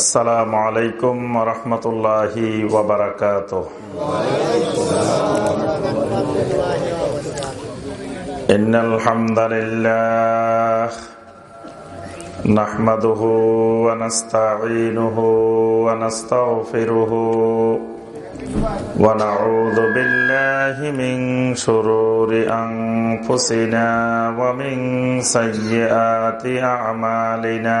السلام عليكم ورحمة الله وبركاته إن الحمد لله نحمده ونستعينه ونستغفره ونعوذ بالله من شرور أنفسنا ومن سيئات أعمالنا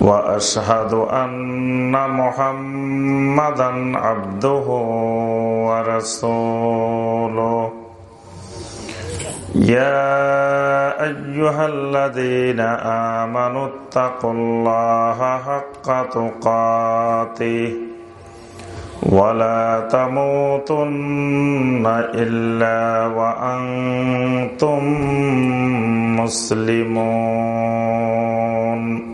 وأشهد أن محمدا عبده ورسوله. يا أيها الذين آمنوا اتقوا الله حق تقاته ولا تموتن إلا وأنتم مسلمون.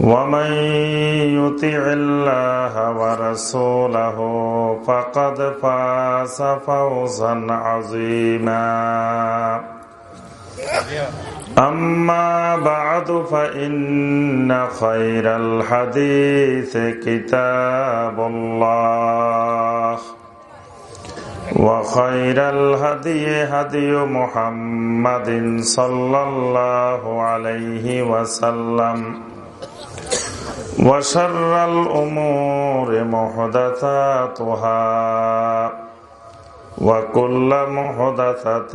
ومن يطع الله ورسوله فقد فاز فوزا عظيما. أما بعد فإن خير الحديث كتاب الله. وخير الهدي هدي محمد صلى الله عليه وسلم. وشر الأمور محدثاتها وكل محدثة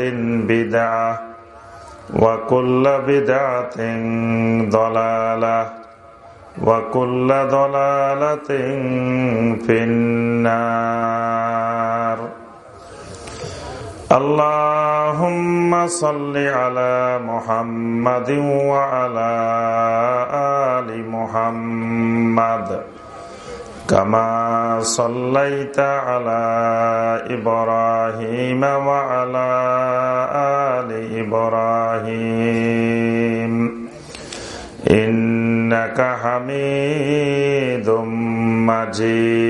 بدعة وكل بدعة ضلالة وكل ضلالة في النار اللهم صل على محمد وعلى آل محمد كما صليت على إبراهيم وعلى آل إبراهيم. إنك حميد مجيد.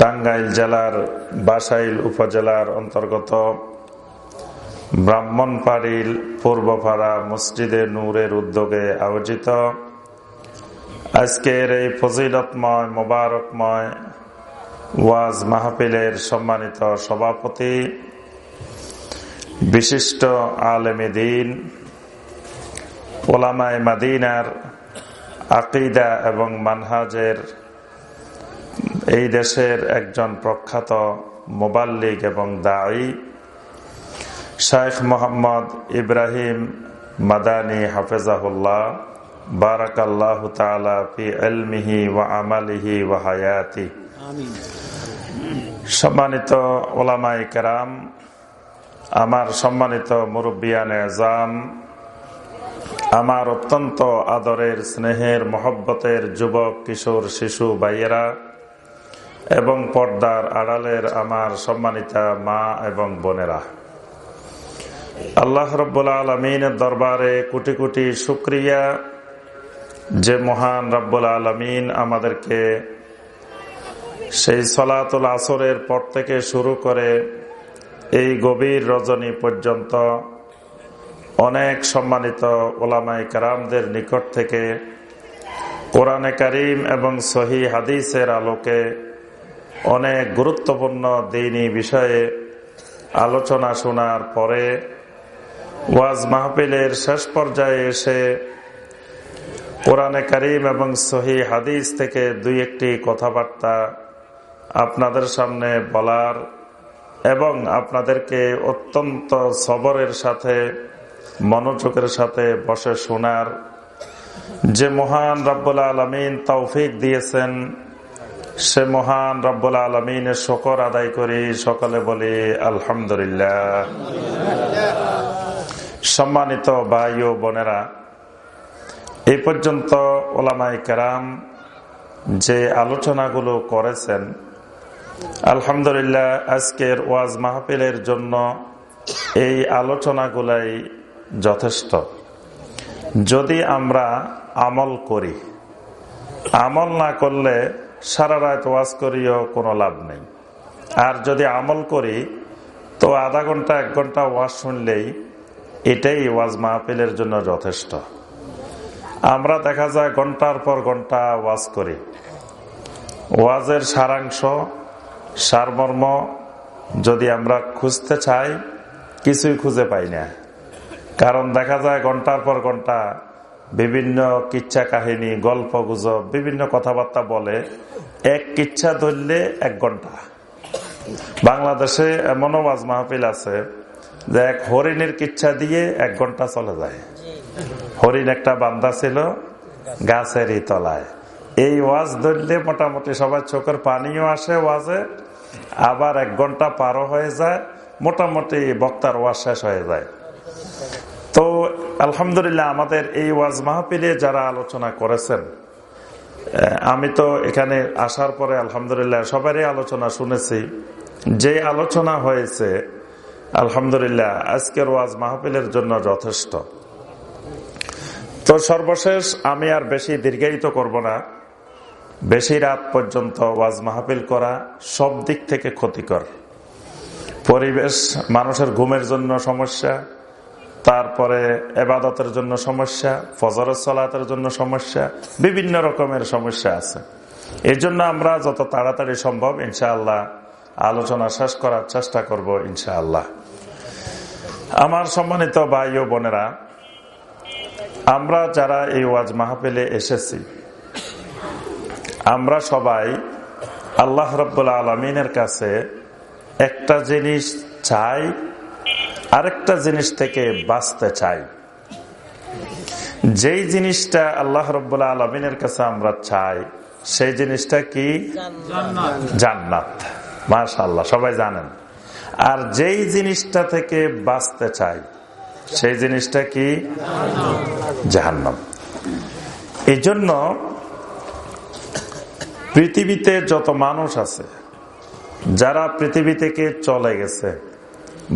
টাঙ্গাইল জেলার বাসাইল উপজেলার অন্তর্গত ব্রাহ্মণপাড়িল পূর্বপাড়া মসজিদে নূরের উদ্যোগে আয়োজিত আজকের এই ফজিলতময়, মোবারকময় ওয়াজ মাহফিলের সম্মানিত সভাপতি বিশিষ্ট আলেমে দিন, ওলামায় মাদিনার আকিদা এবং মানহাজের এই দেশের একজন প্রখ্যাত মোবাল্লিক এবং দায়ী শাইখ মোহাম্মদ ইব্রাহিম মাদানী হাফেজাহুল্লাহ বারাকাল্লাহ তালা ফি এলমিহি ওয়া আমালিহি ওয়া হায়াতি। সম্মানিত ওলামাই কেরাম আমার সম্মানিত মুরব্বিয়ান এজাম আমার অত্যন্ত আদরের স্নেহের মহব্বতের যুবক কিশোর শিশু ভাইয়েরা এবং পর্দার আড়ালের আমার সম্মানিতা মা এবং বোনেরা। আল্লাহ রব্বুল আলমিনের দরবারে কোটি কোটি শুক্রিয়া। যে মহান রব্বুল আলমিন আমাদেরকে সেই সলাতুল আসরের পর থেকে শুরু করে এই গভীর রজনী পর্যন্ত অনেক সম্মানিত ওলামাই কারামদের নিকট থেকে কোরআনে করিম এবং সহি হাদিসের আলোকে অনেক গুরুত্বপূর্ণ দিনী বিষয়ে আলোচনা শোনার পরে ওয়াজ মাহফিলের শেষ পর্যায়ে এসে কোরআনে করিম এবং সহি হাদিস থেকে দুই একটি কথাবার্তা আপনাদের সামনে বলার এবং আপনাদেরকে অত্যন্ত সবরের সাথে, মনোযোগের সাথে বসে শোনার যে মহান রব্বুল আলমিন তৌফিক দিয়েছেন সে মহান রব্বুল আলমিনের শকর আদায় করি, সকলে বলি, আলহামদুলিল্লাহ। সম্মানিত ভাই ও বোনেরা এই পর্যন্ত ওলামাই কেরাম যে আলোচনাগুলো করেছেন, আলহামদুলিল্লাহ আজকের ওয়াজ মাহফিলের জন্য এই আলোচনাগুলাই যথেষ্ট। যদি আমরা আমল করি, আমল না করলে সারা রাত ওয়াজ করিও, কোনো লাভ নেই। আর যদি আমল করি, তো আধা ঘণ্টা, এক ঘণ্টা ওয়াজ শুনলেই এটাই ওয়াজ মাহফিলের জন্য যথেষ্ট। আমরা দেখা যায় ঘণ্টার পর ঘণ্টা ওয়াজ করি। ওয়াজের সারাংশ, সারমর্ম যদি আমরা খুঁজতে চাই, কিছুই খুঁজে পাই না। কারণ দেখা যায় ঘণ্টার পর ঘণ্টা বিভিন্ন কিচ্ছা কাহিনী, গল্প গুজব, বিভিন্ন কথাবার্তা বলে, এক কিচ্ছা ধরলে এক ঘণ্টা। বাংলাদেশে এমনও ওয়াজ মাহফিল আছে, যে এক হরিণের কিচ্ছা দিয়ে এক ঘণ্টা চলে যায়। হরিণ একটা বান্দা ছিল, গাছেরই তলায়। এই ওয়াজ ধরলে মোটামুটি সবার চোখের পানিও আসে ওয়াজে, আবার এক ঘণ্টা পারও হয়ে যায়, মোটামুটি বক্তার ওয়াজ শেষ হয়ে যায়। তো, আলহামদুলিল্লাহ, আমাদের এই ওয়াজ মাহফিলে যারা আলোচনা করেছেন আমি তো এখানে আসার পরে আলহামদুলিল্লাহ সবারই আলোচনা শুনেছি। যে আলোচনা হয়েছে, আলহামদুলিল্লাহ, আজকের ওয়াজ মাহফিলের জন্য যথেষ্ট। তো, সর্বশেষ আমি আর বেশি দীর্ঘায়িত করব না। বেশি রাত পর্যন্ত ওয়াজ মাহফিল করা সব দিক থেকে ক্ষতিকর। পরিবেশ, মানুষের ঘুমের জন্য সমস্যা তারপরে এবাদতের জন্য সমস্যা, ফজরের সলাতের জন্য সমস্যা, বিভিন্ন রকমের সমস্যা আছে। এই জন্য আমরা যত তাড়াতাড়ি সম্ভব ইনশাআল্লাহ আলোচনা শেষ করার চেষ্টা করব ইনশাআল্লাহ। আমার সম্মানিত ভাই ও বোনেরা, আমরা যারা এই ওয়াজ মাহফিলে এসেছি, আমরা সবাই আল্লাহ রব্বুল্লা আলমিনের কাছে একটা জিনিস চাই আরেকটা জিনিস থেকে বাঁচতে চাই। যেই জিনিসটা আল্লাহ রব্বুল্লা আলমিনের কাছে আমরা চাই, সেই জিনিসটা কি? জান্নাত। মাশাল্লাহ সবাই জানেন। আর যেই জিনিসটা থেকে বাঁচতে চাই, সেই জিনিসটা কি? জাহান্নাম। এই জন্য পৃথিবীতে যত মানুষ আছে, যারা পৃথিবী থেকে চলে গেছে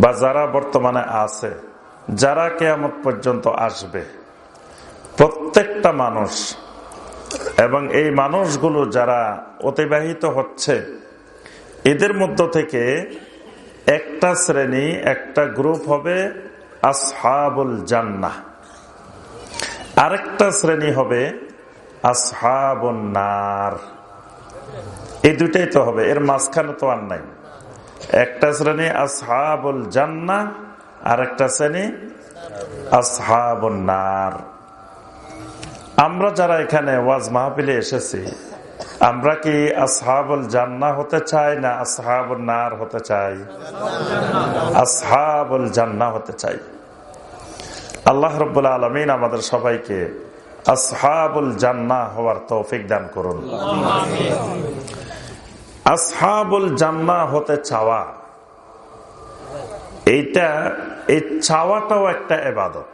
বা যারা বর্তমানে আছে, যারা কেয়ামত পর্যন্ত আসবে, প্রত্যেকটা মানুষ এবং এই মানুষগুলো যারা অতিবাহিত হচ্ছে, এদের মধ্য থেকে একটা শ্রেণি, একটা গ্রুপ হবে আসহাবুল জান্না আরেকটা শ্রেণি হবে আসহাবুল নার। এই দুটাই তো হবে, এর মাঝখানে তো আর নাই। একটা শ্রেণি আসহাবুল জান্না আর একটা শ্রেণি আসহাবুল নার। আমরা যারা এখানে ওয়াজ মাহফিলে এসেছি, আমরা কি আসহাবুল জান্না হতে চাই না আসহাবুল নার হতে চাই? আসহাবুল জান্না হতে চাই। আল্লাহ রব্বুল আলমিন আমাদের সবাইকে আসহাবুল জান্না হওয়ার তৌফিক দান করুন। আসহাবুল জান্না হতে চাওয়া। এইটা, এই চাওয়াটাও একটা এবাদত।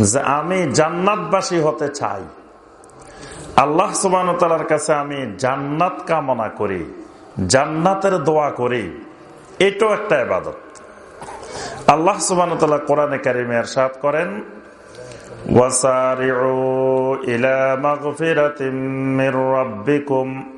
যে আমি জান্নাতবাসী হতে চাই। আল্লাহ সুবান কাছে আমি জান্নাত কামনা করি, জান্নাতের দোয়া করি, এটাও একটা এবাদত। আল্লাহ সুবান কোরআনে কারিমে সাত করেন, ওয়াসারিউ ইলা মাগফিরাতিম মির রাব্বিকুম।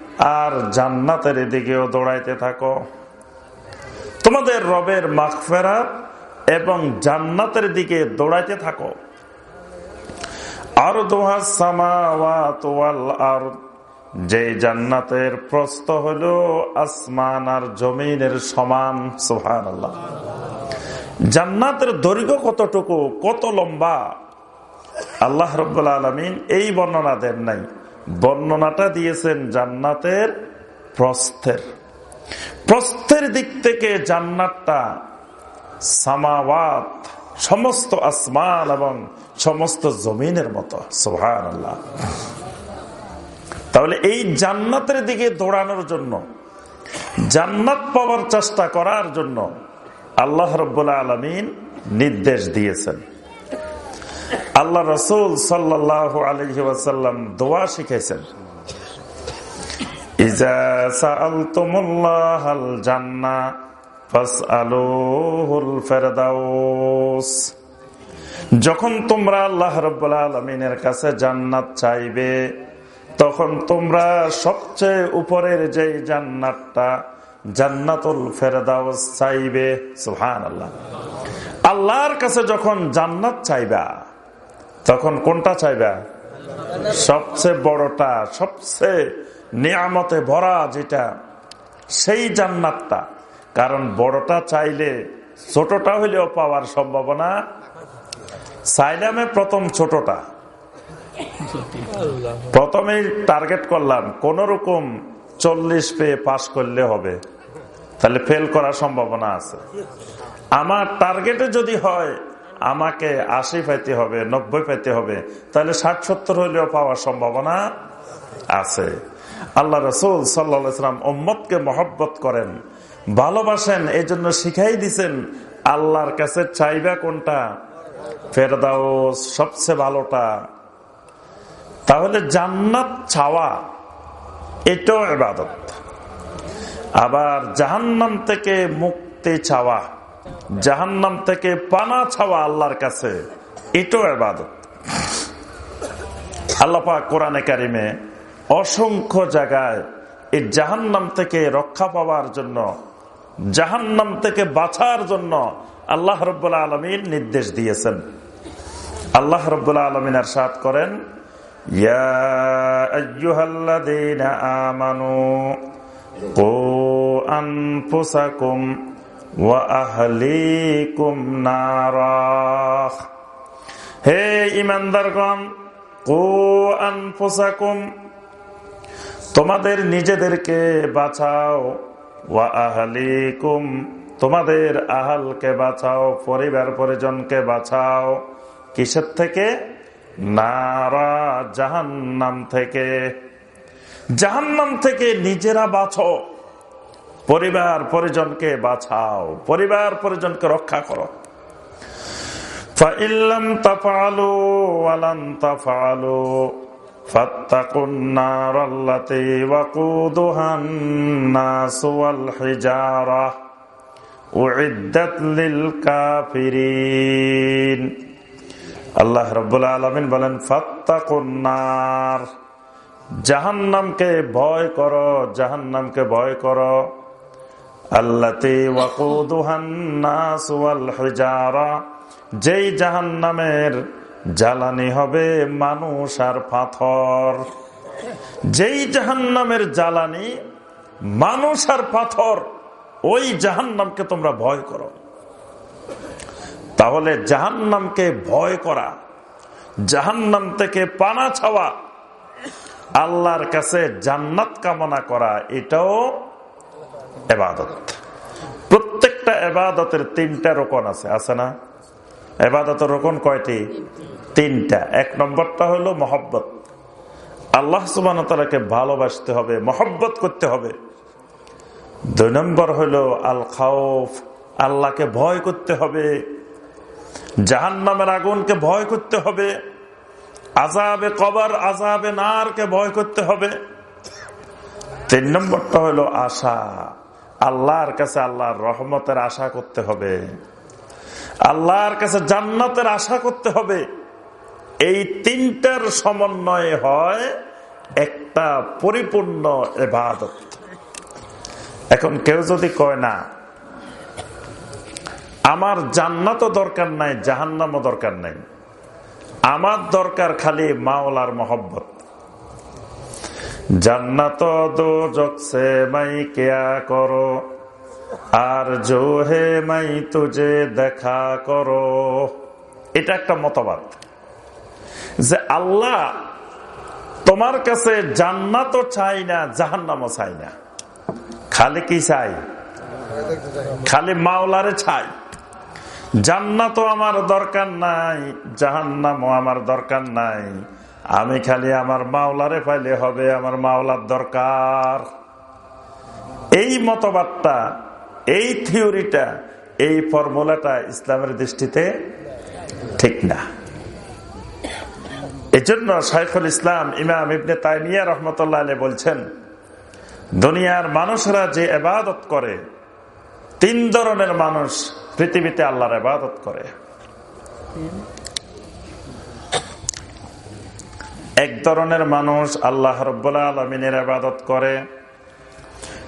আর জান্নাতের দিকেও দৌড়াইতে থাকো। তোমাদের রবের মাগফেরাত এবং জান্নাতের দিকে দৌড়াইতে থাকো। আর আর যে জান্নাতের প্রস্ত হলো আসমান আর জমিনের সমান সোহান আল্লাহ জান্নাতের দৈর্ঘ্য কতটুকু, কত লম্বা? আল্লাহ রব্বুল আলমিন এই বর্ণনা দেন নাই। বর্ণনাটা দিয়েছেন জান্নাতের প্রস্থের। প্রস্থের দিক থেকে জান্নাতটা সামাওয়াত, সমস্ত আসমান এবং সমস্ত জমিনের মতো। সোহান আল্লাহ তাহলে এই জান্নাতের দিকে দৌড়ানোর জন্য, জান্নাত পাওয়ার চেষ্টা করার জন্য আল্লাহ রব্বুল্লা আলমিন নির্দেশ দিয়েছেন। আল্লাহ রসুল সাল্লাহ আলহি ওয়াসাল্লাম দোয়া শিখেছেন। যখন তোমরা আল্লাহ আলমিনের কাছে জান্নাত চাইবে, তখন তোমরা সবচেয়ে উপরের যে জান্নাতটা জান্নাতুল ফেরদাউস চাইবে সুহান আল্লাহ আল্লাহর কাছে যখন জান্নাত চাইবা তখন কোনটা চাইবা? সবচেয়ে বড়টা, সবচেয়ে নিয়ামতে ভরা যেটা, সেই জান্নাতটা। কারণ বড়টা চাইলে ছোটটা হইলেও পাওয়ার সম্ভাবনা। চাইলামে প্রথম ছোটটা। প্রথমেই টার্গেট করলাম কোন রকম চল্লিশ পেয়ে পাশ করলে হবে। তাহলে ফেল করার সম্ভাবনা আছে। আমার টার্গেটে যদি হয় আমাকে আশি পাইতে হবে, নব্বই পাইতে হবে, তাহলে ষাট সত্তর হইলেও পাওয়ার সম্ভাবনা আছে। আল্লাহ রসুল সাল্লাম ওম্মদকে মহব্বত করেন, ভালোবাসেন এই জন্য শিখাই দিছেন, আল্লাহর কাছে চাইবা কোনটা? ফেরদাও সবচেয়ে ভালোটা। তাহলে জান্নাত ছাওয়া, এটাও এবাদত আবার জাহান্নাম থেকে মুক্তি চাওয়া জাহান্নাম থেকে পানা ছাওয়া আল্লাহর কাছে, এটাও এবাদত আল্লাপা কোরআনে কারিমে অসংখ্য জায়গায় এই জাহান্নাম থেকে রক্ষা পাওয়ার জন্য, জাহান্নাম থেকে বাঁচার জন্য আল্লাহ রব্বুল্লা আলমিন নির্দেশ দিয়েছেন। আল্লাহ রব্বুল্লা আলমিন আর সাত করেন আমানু ও আনফুসাকুম হে ইমানদারগণ তোমাদের নিজেদেরকে বাঁচাও। ওয়া আহলিকুম, তোমাদের আহালকে বাঁচাও, পরিবার পরিজনকে বাঁচাও। কিসের থেকে? নারা, জাহান্নাম থেকে। জাহান্নাম থেকে নিজেরা বাঁচো। পরিবার পরিজনকে বাঁচাও, পরিবার পরিজনকে রক্ষা করো। আল্লাহ রব আলিন বলেন ফাত্তাকুন্নার জাহান্নামকে ভয় করো, জাহান্নামকে ভয় করো। যেই জাহান্নামের জ্বালানি হবে মানুষ আর পাথর। যেই জাহান্নামের জ্বালানি মানুষ আর পাথর, ওই জাহান্নামকে তোমরা ভয় করো। তাহলে জাহান্নামকে ভয় করা, জাহান্নাম থেকে পানা ছাওয়া, আল্লাহর কাছে জান্নাত কামনা করা, এটাও এবাদত। প্রত্যেকটা এবাদতের তিনটা রোকন আছে আছে না? এবাদতের রোকন কয়টি? তিনটা। এক নম্বরটা হলো মহব্বত। আল্লাহ সুবানকে ভালোবাসতে হবে, মহব্বত করতে হবে। দুই নম্বর হলো আল খাউফ আল্লাহকে ভয় করতে হবে। জাহান নামের আগুনকে ভয় করতে হবে। আজাবে কবর আজাবে নারকে ভয় করতে হবে। তিন নম্বরটা হলো আশা। আল্লাহর কাছে আল্লাহর রহমতের আশা করতে হবে। আল্লাহর কাছে জান্নাতের আশা করতে হবে। এই তিনটার সমন্বয়ে হয় একটা পরিপূর্ণ এবাদত। এখন কেউ যদি কয় না, আমার জান্নাতও দরকার নাই, জাহান্নামও দরকার নাই। আমার দরকার খালি মাওলার মহব্বত। জান্নাত দো জকসে মাই কেয়া করো, আর জো হে মাই তুজে দেখা করো। এটা একটা মতবাদ। যে আল্লাহ তোমার কাছে জান্নাতও চাই না, জাহান্নামও চাই না। খালি কি চাই? খালি মাওলারে চাই। জান্নাতও আমার দরকার নাই, জাহান্নামও আমার দরকার নাই। আমি খালি আমার মাওলারে পাইলে হবে, আমার মাওলার দরকার। এই মতবাদটা, এই থিওরিটা, এই ফর্মুলাটা ইসলামের দৃষ্টিতে ঠিক না। এই জন্য শাইফুল ইসলাম ইমাম ইবনে তাইমিয়া রহমতুল্লাহ আলী বলছেন, দুনিয়ার মানুষরা যে এবাদত করে, তিন ধরনের মানুষ পৃথিবীতে আল্লাহর এবাদত করে। এক ধরনের মানুষ আল্লাহ রব্বুল্লা আলমিনের আবাদত করে।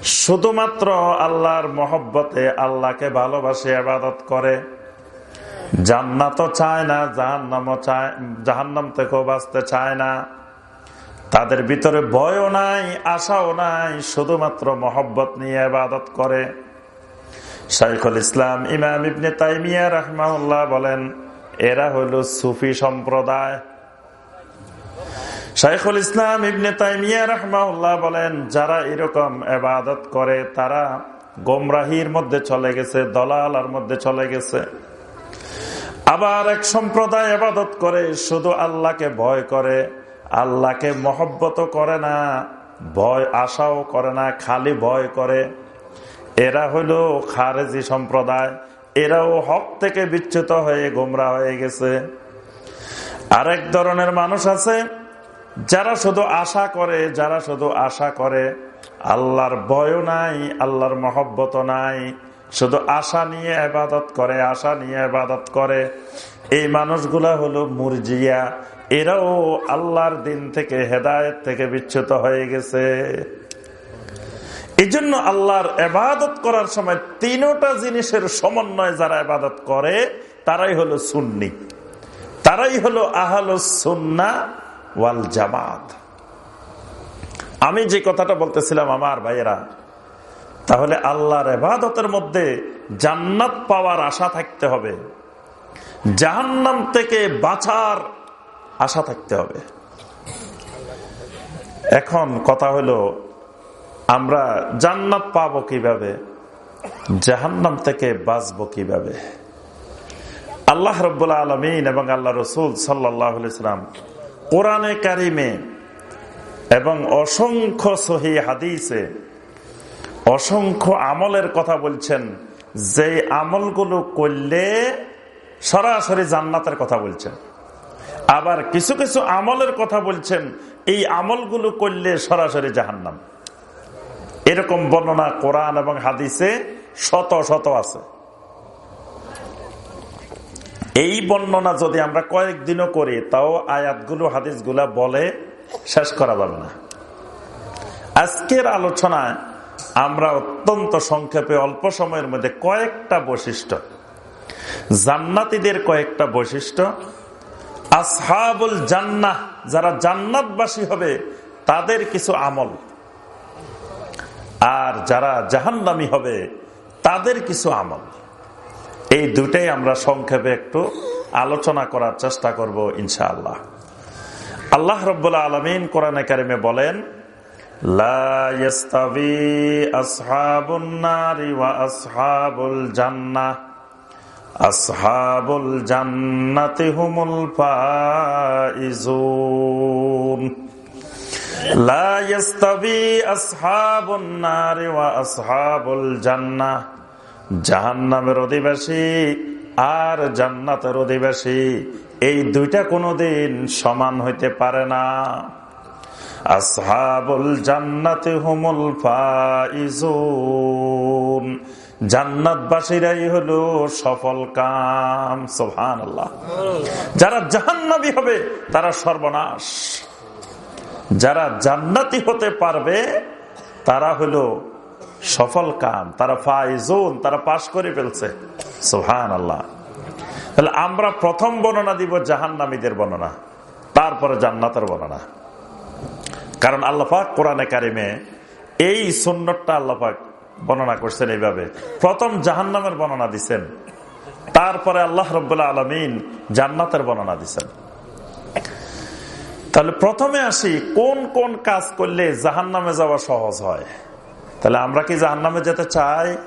শুধুমাত্র আল্লাহর মহব্বতে আল্লাহকে ভালোবাসে আবাদত করে। জান্নাত চায় না, জাহান্নাম চায়, জাহান্নাম থেকেও বাঁচতে চায় না। তাদের ভিতরে ভয়ও নাই, আশাও নাই, শুধুমাত্র মহব্বত নিয়ে আবাদত করে। শাইখুল ইসলাম ইমাম ইবনে তাইমিয়া রহমাউল্লাহ বলেন, এরা হইল সুফি সম্প্রদায়। শাইখুল ইসলাম ইবনে তাইমিয়া রহমাউল্লাহ বলেন, যারা এরকম এবাদত করে, তারা গোমরাহির মধ্যে চলে গেছে, দলালার মধ্যে চলে গেছে। আবার এক সম্প্রদায় আবাদত করে, শুধু আল্লাহকে ভয় করে, আল্লাহকে মহব্বত করে না, ভয় আশাও করে না, খালি ভয় করে। এরা হলো খারেজি সম্প্রদায়, এরাও হক থেকে বিচ্যুত হয়ে গোমরা হয়ে গেছে। আরেক ধরনের মানুষ আছে যারা শুধু আশা করে, যারা শুধু আশা করে, আল্লাহর ভয়ও নাই, আল্লাহর মহব্বত নাই, শুধু আশা নিয়ে আবাদত করে, আশা নিয়ে আবাদত করে, এই মানুষগুলা হলো মুরজিয়া। এরাও আল্লাহর দিন থেকে, হেদায়ত থেকে বিচ্ছুত হয়ে গেছে। এই জন্য আল্লাহর এবাদত করার সময় তিনোটা জিনিসের সমন্বয় যারা এবাদত করে, তারাই হলো সুন্নি। তারাই হলো আহল সুন্না ওয়াল জামাত। আমি যে কথাটা বলতেছিলাম আমার ভাইয়েরা, তাহলে আল্লাহর এবাদতের মধ্যে জান্নাত পাওয়ার আশা থাকতে হবে, জাহান্নাম থেকে বাঁচার আশা থাকতে হবে। এখন কথা হলো, আমরা জান্নাত পাবো কীভাবে? জাহান্নাম থেকে বাঁচবো কীভাবে? আল্লাহ রব্বুল্লা আলমিন এবং আল্লাহ রসুল সাল্লাহ সাল্লাম কোরআনে কারিমে এবং অসংখ্য সহি হাদিসে অসংখ্য আমলের কথা বলছেন যে আমলগুলো করলে সরাসরি জান্নাতের কথা বলছেন। আবার কিছু কিছু আমলের কথা বলছেন, এই আমলগুলো করলে সরাসরি জাহান্নাম। এরকম বর্ণনা কোরআন এবং হাদিসে শত শত আছে। এই বর্ণনা যদি আমরা কয়েকদিনও করি, তাও আয়াতগুলো, হাদিসগুলা বলে শেষ করা যাবে না। আজকের আলোচনায় আমরা অত্যন্ত সংক্ষেপে অল্প সময়ের মধ্যে কয়েকটা বৈশিষ্ট্য, জান্নাতিদের কয়েকটা বৈশিষ্ট্য, আসহাবুল জান্নাহ, যারা জান্নাতবাসী হবে, তাদের কিছু আমল। আর যারা জাহান্নামি হবে, তাদের কিছু আমল। এই দুটাই আমরা সংক্ষেপে একটু আলোচনা করার চেষ্টা করব, ইনশাআল্লাহ। আল্লাহ রব্বুল্লা আলমিন কোরআনে কারিমে বলেন জান্নাহ। জান্নাহ জাহান্নামের অধিবাসী আর জান্নাতের অধিবাসী, এই দুইটা কোনোদিন সমান হইতে পারে না। আসহাবুল জান্নাতে হুমুল ফাইজুন। জান্নাতবাসীরাই হলো সফল কাম সোহান আল্লাহ যারা জাহান্নাবি হবে, তারা সর্বনাশ। যারা জান্নাতি হতে পারবে, তারা হলো সফল কাম, তারা ফাইজুন, তারা পাশ করে ফেলছে। সোহান আল্লাহ তাহলে আমরা প্রথম বর্ণনা দিব জাহান্নামীদের বর্ণনা, তারপরে জান্নাতের বর্ণনা। কারণ আল্লাপাক কোরআনে কারিমে এই সুন্নতটা আল্লাপাক বর্ণনা করছেন এইভাবে। প্রথম জাহান্নামের বর্ণনা দিচ্ছেন তারপরে আল্লাহ রবাহ আলমিন জান্নাতের বর্ণনা দিচ্ছেন তাহলে প্রথমে আসি, কোন কোন কাজ করলে জাহান নামে যাওয়া সহজ হয়? তাহলে আমরা কি জাহান নামে যেতে চাই?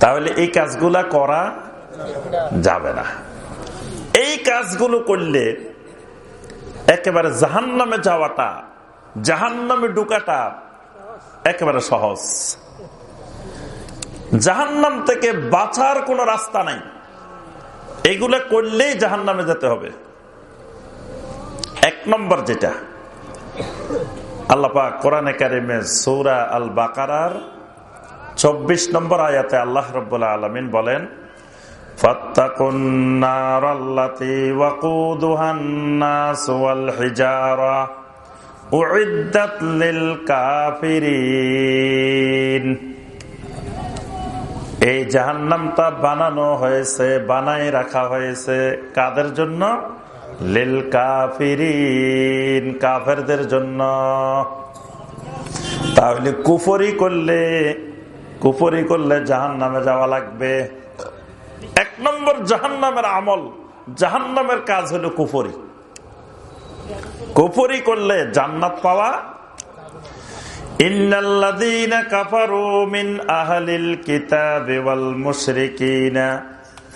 তাহলে এই কাজগুলা করা যাবে না। এই কাজগুলো করলে একেবারে জাহান নামে যাওয়াটা জাহান নামে ঢুকাটা একেবারে সহজ। জাহান্নাম থেকে বাঁচার কোন রাস্তা নাই। এগুলা করলেই জাহান নামে যেতে হবে। এক নম্বর যেটা আল্লাপা কোরআনে কারিমে সৌরা আল বাকারার চব্বিশ নম্বর আয়াতে আল্লাহ রবাহ আলমিন বলেন এই জাহান্নামটা বানানো হয়েছে বানাই রাখা হয়েছে কাদের জন্য? লিল কাফিরিন, কাফেরদের জন্য। তাহলে কুফরি করলে কুফরি করলে জাহান নামে যাওয়া লাগবে। এক নম্বর জাহান নামের আমল জাহান নামের কাজ হলো কুফরি। কুফরি করলে জান্নাত পাওয়া। ইন্নাল্লাযীনা কাফারু মিন আহলিল কিতাবি ওয়াল মুশরিকিনা।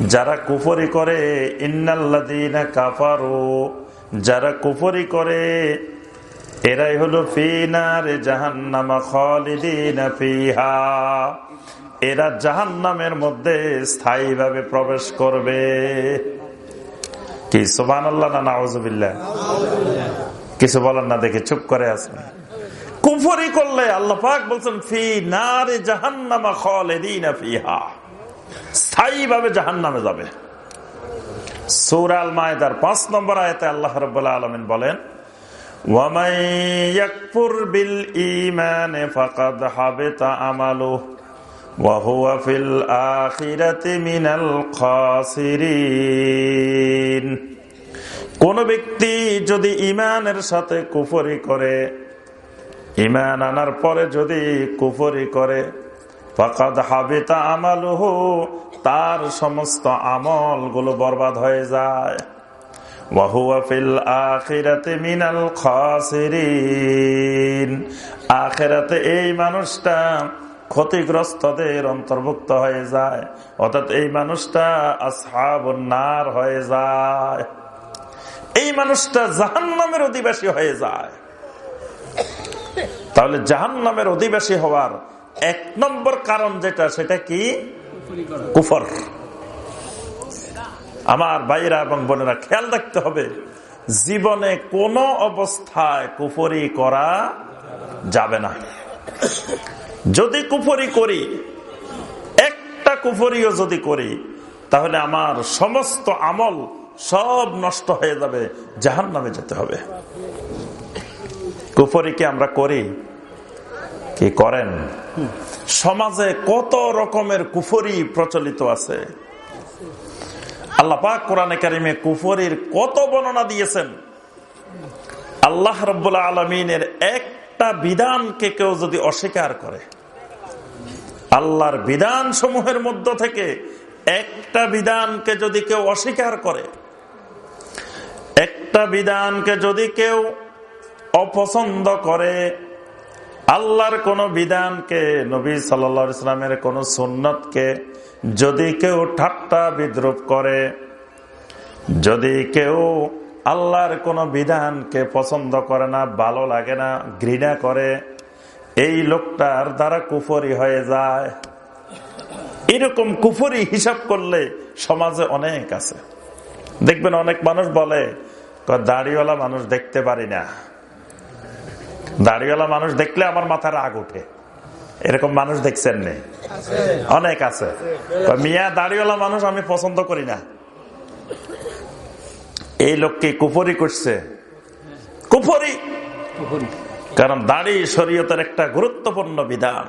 যারা কুফরি করে ইন্নাল্লাদিনা কাফারু, যারা কুফরি করে, এরাই হলো ফিনার জাহান্নামা খালিদিনা ফিহা। এরা জাহান্নামের মধ্যে স্থায়ীভাবে প্রবেশ করবে। কি সুবান আল্লাহ না নাউজুবিল্লাহ? কিছু বলেন না দেখে, চুপ করে আসেন কুফরি করলে আল্লাহ পাক বলছেন ফি নারে জাহান্নামা খালিদিনা ফিহা। স্থায়ীভাবে জাহান নামে যাবে। সৌরাল মায়েদার পাঁচ নম্বর আয়তে আল্লাহ রবাহ আলমিন বলেন কোন ব্যক্তি যদি ইমানের সাথে কুফরি করে ইমান আনার পরে যদি কুফরি করে হাবিতা তার সমস্ত আমলগুলো বরবাদ হয়ে যায়। আখেরাতে এই মানুষটা ক্ষতিগ্রস্তদের অন্তর্ভুক্ত হয়ে যায়, অর্থাৎ এই মানুষটা নার হয়ে যায়। এই মানুষটা জাহান্নামের অধিবাসী হয়ে যায়। তাহলে জাহান্নামের অধিবাসী হওয়ার এক নম্বর কারণ যেটা, সেটা কি? কুফর। আমার ভাইরা এবং বোনেরা, খেয়াল রাখতে হবে, জীবনে কোন অবস্থায় কুফরি করা যাবে না। যদি কুফরি করি, একটা কুফরিও যদি করি, তাহলে আমার সমস্ত আমল সব নষ্ট হয়ে যাবে জাহান নামে যেতে হবে। কুফরি কি আমরা করি? কি করেন? সমাজে কত রকমের কুফরি প্রচলিত আছে? আল্লাপাক কোরআনে কারিমে কুফরির কত বর্ণনা দিয়েছেন। আল্লাহ রব্বুল্লাহ আলমিনের একটা বিধানকে কেউ যদি অস্বীকার করে, আল্লাহর বিধান সমূহের মধ্য থেকে একটা বিধানকে যদি কেউ অস্বীকার করে, একটা বিধানকে যদি কেউ অপছন্দ করে আল্লাহর কোন বিধানকে, নবী সাল্লা ইসলামের কোন সুন্নতকে যদি কেউ ঠাট্টা বিদ্রুপ করে, যদি কেউ আল্লাহর কোন বিধানকে পছন্দ করে না, ভালো লাগে না, ঘৃণা করে, এই লোকটার দ্বারা কুফরি হয়ে যায়। এরকম কুফরি হিসাব করলে সমাজে অনেক আছে। দেখবেন অনেক মানুষ বলে দাড়িওয়ালা মানুষ দেখতে পারি না। দাড়িওয়ালা মানুষ দেখলে আমার মাথার রাগ উঠে এরকম মানুষ দেখছেন নেই অনেক আছে। মিয়া দাড়িওয়ালা মানুষ আমি পছন্দ করি না। এই লোককে কুফরি করছে। কুফরি! কারণ দাড়ি শরীয়তের একটা গুরুত্বপূর্ণ বিধান।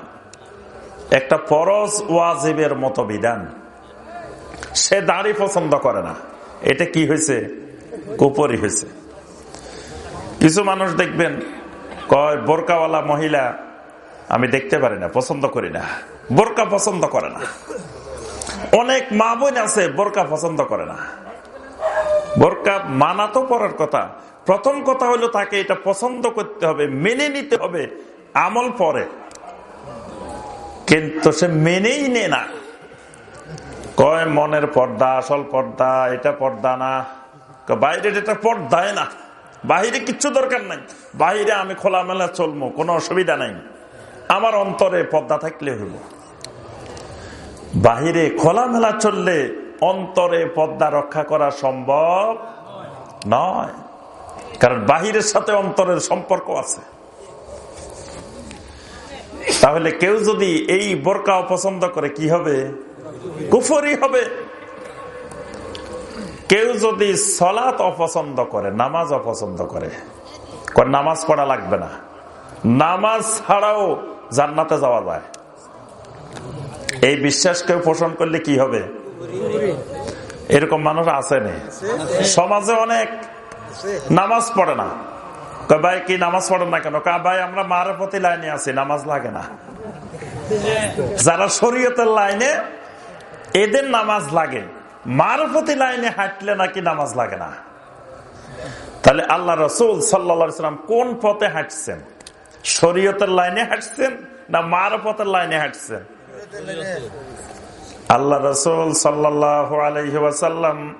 একটা পরশ ওয়াজিবের মতো বিধান। সে দাড়ি পছন্দ করে না। এটা কি হয়েছে? কুপরি হয়েছে। কিছু মানুষ দেখবেন কয়, বোরকাওয়ালা মহিলা, আমি দেখতে পারি না, পছন্দ করি না। বোরকা পছন্দ করে না। অনেক মা বোন আছে, বোরকা পছন্দ করে না। বোরকা মানা তো পড়ার কথা। প্রথম কথা হলো তাকে এটা পছন্দ করতে হবে, মেনে নিতে হবে, আমল পরে। কিন্তু সে মেনেই নে না। কয়, মনের পর্দা, আসল পর্দা, এটা পর্দা না। বাইরের এটা পর্দায় না। বাহিরে কিচ্ছু দরকার নাই। বাহিরে আমি খোলামেলা চলবো কোনো অসুবিধা নাই। আমার অন্তরে পদ্মা থাকলে হইব বাহিরে খোলামেলা চললে অন্তরে পদ্মা রক্ষা করা সম্ভব নয়। কারণ বাহিরের সাথে অন্তরের সম্পর্ক আছে। তাহলে কেউ যদি এই বোরকা অপছন্দ করে, কি হবে? কুফরি হবে। কেউ যদি সলাত অপছন্দ করে, নামাজ অপছন্দ করে নামাজ পড়া লাগবে না। নামাজ ছাড়াও জান্নাতে যাওয়া যায়। এই বিশ্বাস কেউ পোষণ করলে কি হবে? এরকম মানুষ আছে নেই সমাজে অনেক নামাজ পড়ে না। ভাই, কি নামাজ পড়ে না কেন? ভাই, আমরা মার প্রতি লাইনে আছি, নামাজ লাগে না। যারা শরীয়তের লাইনে, এদের নামাজ লাগে। মার প্রতি লাইনে হাঁটলে নাকি নামাজ লাগে না। তাহলে আল্লাহ রসুল সাল্লাম কোন পথে হাঁটছেন? শরীয়তের লাইনে হাঁটছেন না মার পথের লাইনে হাঁটছেন? আল্লাহ রসুল সাল্লাহ আলহিহাসাল্লাম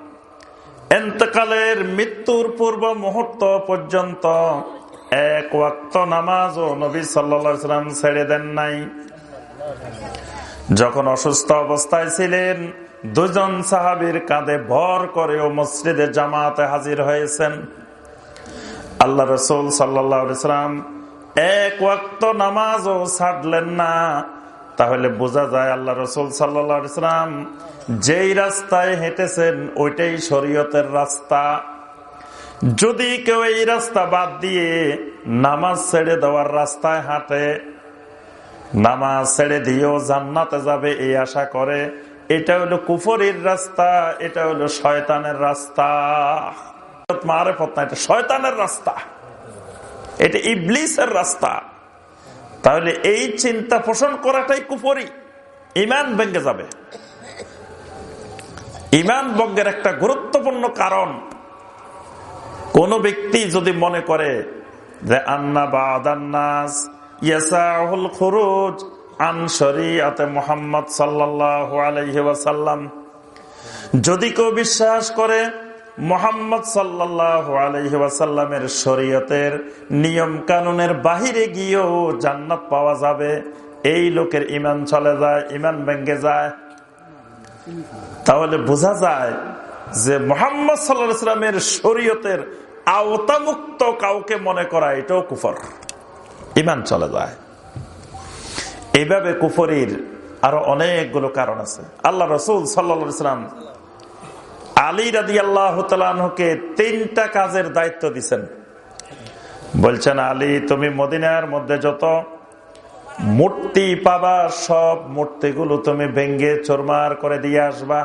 এন্তকালের মৃত্যুর পূর্ব মুহূর্ত পর্যন্ত এক ওয়াক্ত নামাজ ও নবী সাল্লাম ছেড়ে দেন নাই। যখন অসুস্থ অবস্থায় ছিলেন দুজন সাহাবির কাঁধে ভর করে ও মসজিদে জামাতে হাজির হয়েছেন। আল্লাহ রসুল সাল্লাম এক ওয়াক্ত নামাজও ছাড়লেন না। তাহলে বোঝা যায় আল্লাহ রসুল সাল্লাম যেই রাস্তায় হেঁটেছেন ওইটাই শরীয়তের রাস্তা। যদি কেউ এই রাস্তা বাদ দিয়ে নামাজ ছেড়ে দেওয়ার রাস্তায় হাঁটে, নামাজ ছেড়ে দিয়েও জান্নাতে যাবে এই আশা করে। এটা হলো কুফরির রাস্তা, এটা হলো শয়তানের রাস্তা। মারে পথ এটা শয়তানের রাস্তা। এটা ইবলিসের রাস্তা। তাহলে এই চিন্তা পোষণ করাটাই কুফরি। ইমান ভেঙ্গে যাবে। ইমান ভঙ্গের একটা গুরুত্বপূর্ণ কারণ। কোন ব্যক্তি যদি মনে করে যে, আন্না বা আদান্নাস ইয়াসাহুল যদি কেউ বিশ্বাস করে মোহাম্মদ সাল্লাহ শরীয়তের নিয়ম কানুনের বাহিরে গিয়েও জান্নাত পাওয়া যাবে, এই লোকের ইমান চলে যায় ইমান ভেঙ্গে যায়। তাহলে বোঝা যায় যে মোহাম্মদ সাল্লামের শরীয়তের আওতামুক্ত কাউকে মনে করা এটাও কুফর। ইমান চলে যায়। এইভাবে কুফরির আরও অনেকগুলো কারণ আছে। আল্লাহ রসুল সাল্লাম আলী রাদি আল্লাহকে তিনটা কাজের দায়িত্ব দিচ্ছেন বলছেন, আলী, তুমি মদিনার মধ্যে যত মূর্তি পাবা, সব মূর্তিগুলো তুমি ভেঙ্গে চোরমার করে দিয়ে আসবা।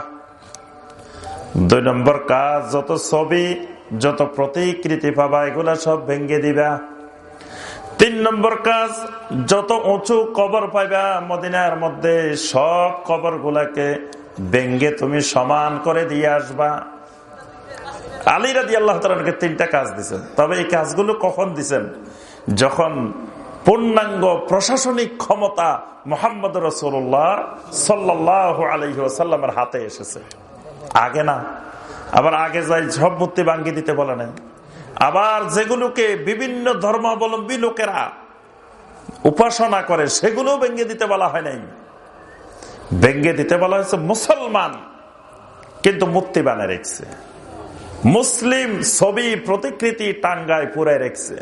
দুই নম্বর কাজ, যত ছবি, যত প্রতিকৃতি পাবা, এগুলা সব ভেঙ্গে দিবা। তিন নম্বর কাজ, যত উঁচু কবর পাইবা, মদিনার মধ্যে সব কবর গুলাকে ব্যঙ্গে তুমি সমান করে দিয়ে আসবা। আলী রাজি আল্লাহ তালকে তিনটা কাজ দিচ্ছেন তবে এই কাজগুলো কখন দিচ্ছেন যখন পূর্ণাঙ্গ প্রশাসনিক ক্ষমতা মোহাম্মদ রসুল্লাহ সাল্লাহ আলহিহাসাল্লামের হাতে এসেছে। আগে না। আবার আগে যাই সব মূর্তি ভাঙ্গি দিতে বলে নাই। আবার যেগুলোকে বিভিন্ন ধর্মাবলম্বী লোকেরা উপাসনা করে, সেগুলো ভেঙ্গে দিতে বলা হয় নাই। ভেঙ্গে দিতে বলা হয়েছে মুসলমান, কিন্তু মুক্তি বানে রেখছে। মুসলিম ছবি প্রতিকৃতি টাঙ্গায় পুরায় রেখছে।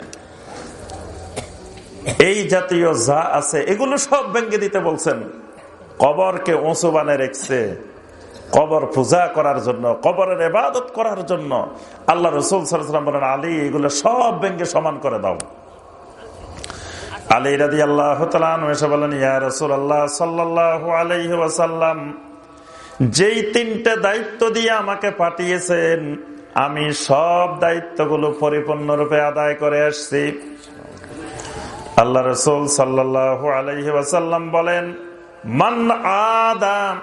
এই জাতীয় যা আছে, এগুলো সব ভেঙ্গে দিতে বলছেন। কবরকে উঁচু বানে রেখছে। কবর পূজা করার জন্য, কবরের এবাদত করার জন্য আল্লাহ রসুল বলেন, আলী, এগুলো সব ব্যঙ্গে সমান করে দাও। আলী রাদি আল্লাহ এসে বলেন, ইয়া রসুল আল্লাহ সাল্লাহ আলাইহি ওয়াসাল্লাম, যেই তিনটে দায়িত্ব দিয়ে আমাকে পাঠিয়েছেন, আমি সব দায়িত্বগুলো পরিপূর্ণরূপে আদায় করে আসছি। আল্লাহ রসুল সাল্লাহ আলাইহি ওয়াসাল্লাম বলেন, মান আদাম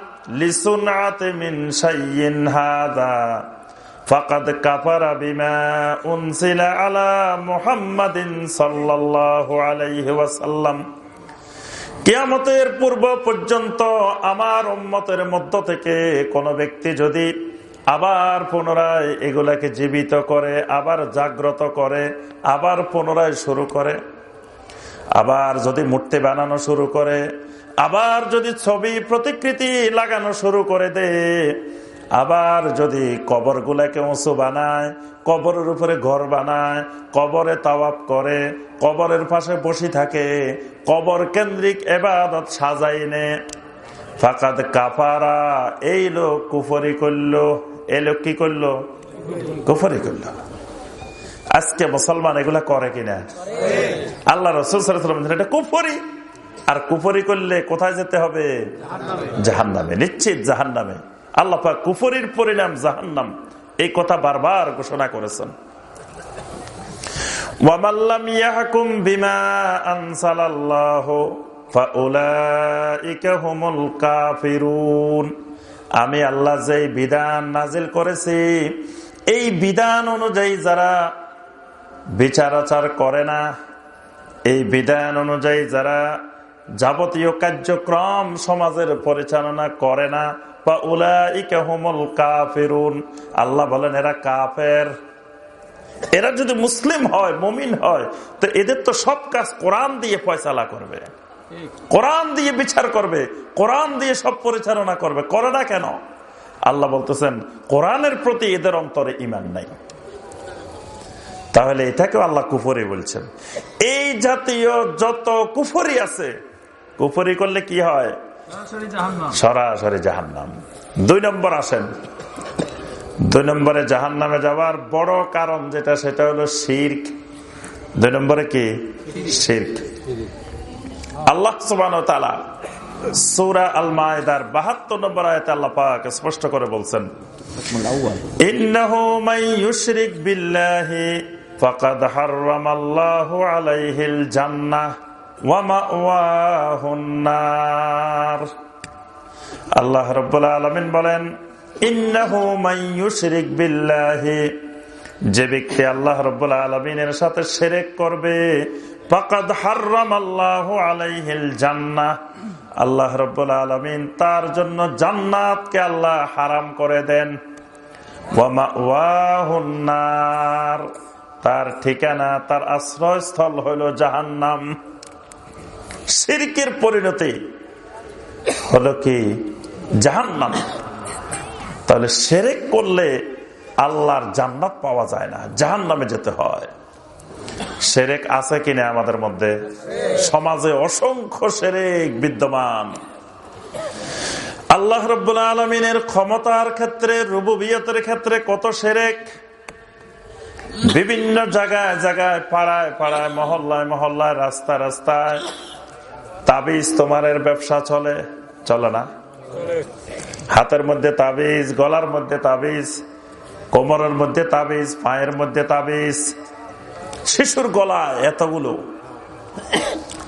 উনসিলা কিয়ামতের পূর্ব পর্যন্ত আমার উম্মতের মধ্য থেকে কোনো ব্যক্তি যদি আবার পুনরায় এগুলাকে জীবিত করে, আবার জাগ্রত করে, আবার পুনরায় শুরু করে, আবার যদি মূর্তি বানানো শুরু করে আবার যদি ছবি প্রতিকৃতি লাগানো শুরু করে দে আবার যদি কবর গুলাকে উঁচু বানায় কবরের উপরে ঘর বানায় কবরে তাওয়াপ করে কবরের পাশে বসে থাকে কবর কেন্দ্রিক এবাদত সাজাই নে। ফাঁকাত কাপারা এই লোক কুফরি করল এই লোক কি করল? কুফরি করল। আজকে মুসলমান এগুলা করে কিনা? আল্লাহ রসুল এটা কুফরি। আর কুফরি করলে কোথায় যেতে হবে? জাহান নামে নিশ্চিত জাহান নামে আল্লাহ কুফরির পরিণাম জাহান নাম এই কথা বারবার ঘোষণা করেছেন। আমি আল্লাহ যে বিধান নাজিল করেছি এই বিধান অনুযায়ী যারা বিচারাচার করে না এই বিধান অনুযায়ী যারা যাবতীয় কার্যক্রম সমাজের পরিচালনা করে না। বা উলাইকাহমল কাফেরুন। আল্লাহ বলেন, এরা কাফের। এরা যদি মুসলিম হয়, মমিন হয়, তো এদের তো সব কাজ কোরআন দিয়ে ফয়সালা করবে। কোরআন দিয়ে বিচার করবে, কোরআন দিয়ে সব পরিচালনা করবে। করে না কেন? আল্লাহ বলতেছেন, কোরআনের প্রতি এদের অন্তরে ইমান নাই। তাহলে এটাকেও আল্লাহ কুফরি বলছেন। এই জাতীয় যত কুফরি আছে কুফরি করলে কি হয়? সরাসরি জাহান্নাম। দুই নম্বর আসেন। দুই নম্বরে জাহান নামে যাওয়ার বড় কারণ যেটা সেটা হলো শির্ক। দুই নম্বরে কি? শির্ক। আল্লাহ সুবান সুরা আল মায়দার বাহাত্তর নম্বর আয়তে আল্লাহ পাক স্পষ্ট করে বলছেন বিল্লাহি ফাকাদ হাররামাল্লাহু আলাইহিল জান্নাহ। আল্লাহ রব্বুল আলমিন বলেন যে ব্যক্তি আল্লাহ রব্বুল আলমিনের সাথে সেরেক করবে আল্লাহ আলাইহিল জান্নাহ। আলমিন তার জন্য জান্নাতকে আল্লাহ হারাম করে দেন। তার ঠিকানা, তার আশ্রয়স্থল হইল জাহান্নাম। সিরকের পরিণতি হলো কি? জাহান্নাম। তাহলে সেরেক করলে আল্লাহর জান্নাত পাওয়া যায় না জাহান নামে যেতে হয়। সেরেক আছে কিনা আমাদের মধ্যে? সমাজে অসংখ্য সেরেক বিদ্যমান। আল্লাহ রব্বুল্লা আলমিনের ক্ষমতার ক্ষেত্রে, রুবুবিয়তের ক্ষেত্রে কত সেরেক বিভিন্ন জায়গায় জায়গায়, পাড়ায় পাড়ায়, মহল্লায় মহল্লায়, রাস্তায় রাস্তায় তাবিজ তোমারের ব্যবসা চলে চলে না? হাতের মধ্যে তাবিজ, গলার মধ্যে তাবিজ, কোমরের মধ্যে তাবিজ, পায়ের মধ্যে তাবিজ। শিশুর গলা এতগুলো।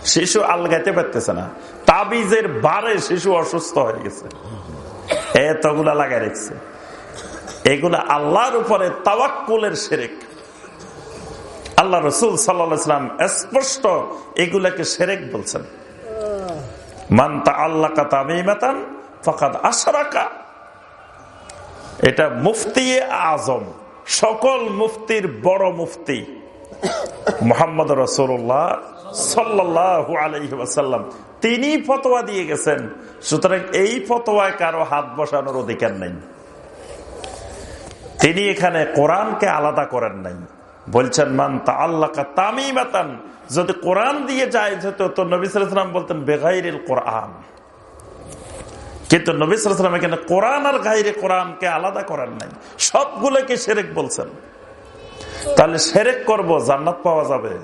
শিশু আলগাইতে পারতেছে না। তাবিজের বারে শিশু অসুস্থ হয়ে গেছে। এতগুলা লাগাই রেখেছে। এগুলা আল্লাহর উপরে তাওয়াক্কুলের সেরেক আল্লাহ রসুল সাল্লাম স্পষ্ট এগুলাকে সেরেক বলছেন। মানতা আল্লাহ তামিমাতান ফকাত আশরাকা। এটা মুফতি আজম, সকল মুফতির বড় মুফতি। মোহাম্মদ রসুল্লাহ সাল্লাহ আলহিহাসাল্লাম তিনি ফতোয়া দিয়ে গেছেন, সুতরাং এই ফতোয়ায় কারও হাত বসানোর অধিকার নেই। তিনি এখানে কোরআনকে আলাদা করেন নাই। বলছেন, মান তা আল্লাহ তামিমাতান যদি কোরআন দিয়ে যায় যেত তো নবী সালাম বলতেন, বেগাইরিল কোরআন। কিন্তু নবী সালাম এখানে কোরআন আর গাইরে কোরআনকে আলাদা করেন নাই। সবগুলোকে সেরেক বলছেন। তাহলে সেরেক করব, জান্নাত পাওয়া যাবে?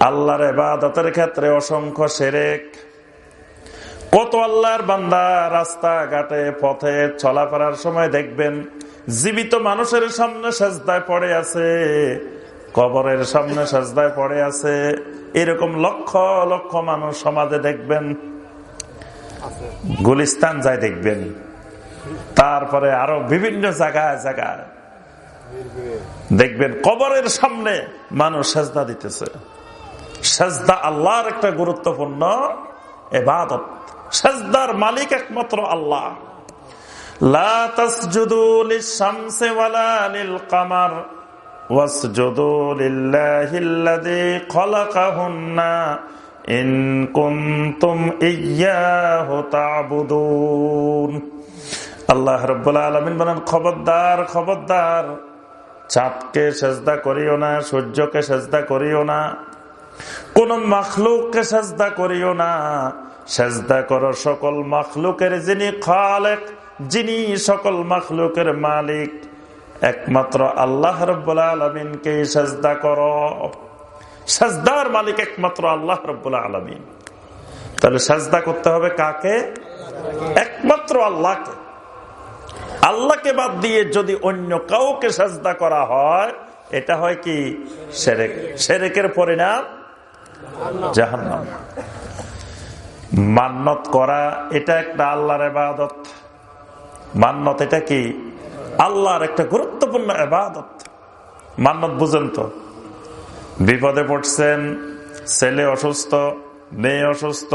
আল্লাহর এবাদতের ক্ষেত্রে অসংখ্য সেরেক কত আল্লাহর বান্দা রাস্তা ঘাটে, পথে চলাফেরার সময় দেখবেন, জীবিত মানুষের সামনে সেজদায় পড়ে আছে। কবরের সামনে সাজদায় পড়ে আছে। এরকম লক্ষ লক্ষ মানুষ সমাজে দেখবেন, গুলিস্তান যায় দেখবেন। তারপরে আরও বিভিন্ন জায়গায় জায়গায় দেখবেন কবরের সামনে মানুষ সেজদা দিতেছে। সেজদা আল্লাহর একটা গুরুত্বপূর্ণ এবাদত সেজদার মালিক একমাত্র আল্লাহ। লা তাসজুদু লিশ-শামসি ওয়ালা লিল-কামার ওয়াসজুদু লিল্লাহিল্লাযী খালাকাহুন্না ইন কুনতুম ইয়্যাহু তা'বুদুন। আল্লাহ রাব্বুল আলামিন বলেন, খবরদার খবরদার, চাঁদকে সেজদা করিও না, সূর্যকে সেজদা করিও না, কোন মখলুককে সেজদা করিও না, সেজদা করো সকল মখলুকের যিনি খালেক, যিনি সকল মখলুকের মালিক একমাত্র আল্লাহ রব্বুল আলমিনকে সেজদা করো। সাজদার মালিক একমাত্র আল্লাহ রব্বুল আলমিন। তাহলে সাজদা করতে হবে কাকে? একমাত্র আল্লাহকে। আল্লাহকে বাদ দিয়ে যদি অন্য কাউকে সাজদা করা হয়, এটা হয় কি? সেরেক। সেরেকের পরিণাম জাহান্নাম। মান্নত করা, এটা একটা আল্লাহর এবাদত মান্নত এটা কি? আল্লাহর একটা গুরুত্বপূর্ণ এবাদত মান্নত বুঝেন তো বিপদে পড়ছেন, ছেলে অসুস্থ, মেয়ে অসুস্থ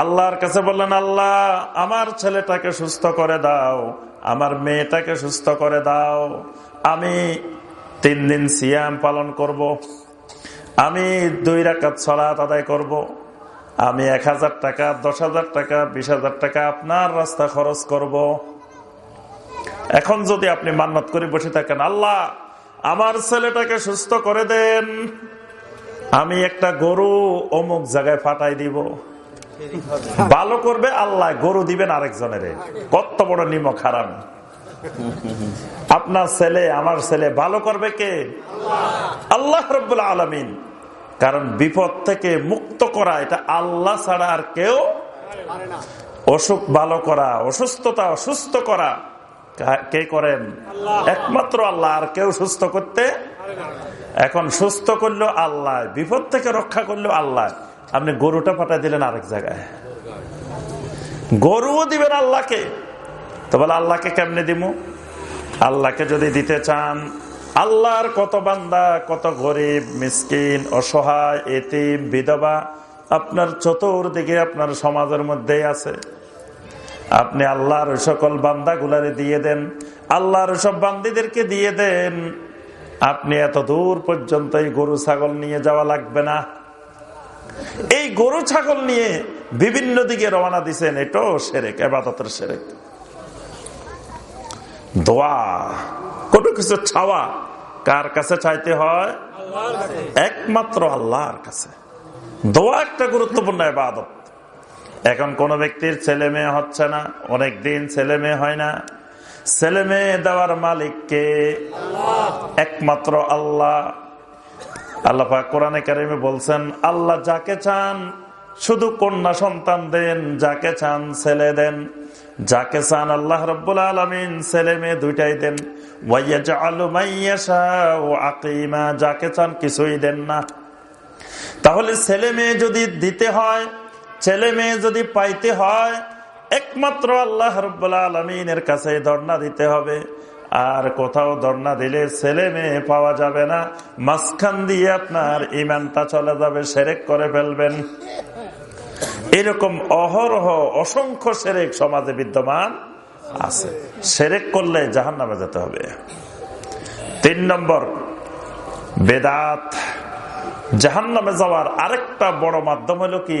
আল্লাহর কাছে বললেন, আল্লাহ, আমার ছেলেটাকে সুস্থ করে দাও, আমার মেয়েটাকে সুস্থ করে দাও আমি তিন দিন সিয়াম পালন করব। আমি দুই রাকাত সলাত আদায় করব। আমি এক হাজার টাকা, দশ হাজার টাকা, বিশ হাজার টাকা আপনার রাস্তা খরচ করব। এখন যদি আপনি মান্নত করে বসে থাকেন, আল্লাহ, আমার ছেলেটাকে সুস্থ করে দেন, আমি একটা গরু অমুক জায়গায় ফাটাই দিব। ভালো করবে আল্লাহ, গরু দিবেন আরেকজনের। কত বড় নিমক হারাম। আপনার ছেলে, আমার ছেলে ভালো করবে কে? আল্লাহ রব্বুল আলমিন। কারণ বিপদ থেকে মুক্ত করা, এটা আল্লাহ ছাড়া আর কেউ অসুখ ভালো করা, অসুস্থতা অসুস্থ করা। কে করেন? একমাত্র আল্লাহ আর কেউ সুস্থ করতে এখন সুস্থ করল আল্লাহ বিপদ থেকে রক্ষা করল আল্লাহ। আপনি গরুটা পাঠাই দিলেন আরেক জায়গায়। গরুও দিবেন আল্লাহকে। তো বলে আল্লাহকে কেমনে দিব আল্লাহকে যদি দিতে চান আল্লাহর কত বান্দা কত গরিব মিসকিন অসহায় এতিম বিধবা আপনার চতুর্দিকে আপনার সমাজের মধ্যেই আছে। আপনি আল্লাহর ওই সকল বান্দা গুলারে দিয়ে দেন আল্লাহর সব বান্দিদেরকে দিয়ে দেন। আপনি এত দূর পর্যন্ত এই গরু ছাগল নিয়ে যাওয়া লাগবে না। এই গরু ছাগল নিয়ে বিভিন্ন দিকে রওনা দিচ্ছেন এটাও সেরেক এবাদতের সেরেক। দোয়া কোনো কিছু ছাওয়া কার কাছে চাইতে হয়? একমাত্র আল্লাহর কাছে। দোয়া একটা গুরুত্বপূর্ণ এবাদত। এখন কোন ব্যক্তির ছেলে মেয়ে হচ্ছে না অনেক দিন ছেলে মেয়ে হয় না। ছেলে মেয়ে দেওয়ার মালিককে একমাত্র আল্লাহ। আল্লাহ কোরআনে কারিমে বলছেন আল্লাহ যাকে চান শুধু কন্যা সন্তান দেন যাকে চান ছেলে দেন। যাকে চান আল্লাহ রব্বুল আলমিন ছেলে মেয়ে দুইটাই দেন। যাকে চান কিছুই দেন না। তাহলে ছেলে মেয়ে যদি দিতে হয় ছেলে মেয়ে যদি পাইতে হয়, একমাত্র আল্লাহ রব্বুল্লা আলমিনের কাছে ধর্ণা দিতে হবে। আর কোথাও ধর্ণা দিলে ছেলে মেয়ে পাওয়া যাবে না। মাঝখান দিয়ে আপনার ইমানটা চলে যাবে, সেরেক করে ফেলবেন। এরকম অহরহ, অসংখ্য সেরেক সমাজে বিদ্যমান আছে। সেরেক করলে জাহান নামে যেতে হবে। তিন নম্বর, বেদাত। জাহান নামে যাওয়ার আরেকটা বড় মাধ্যম হলো কি?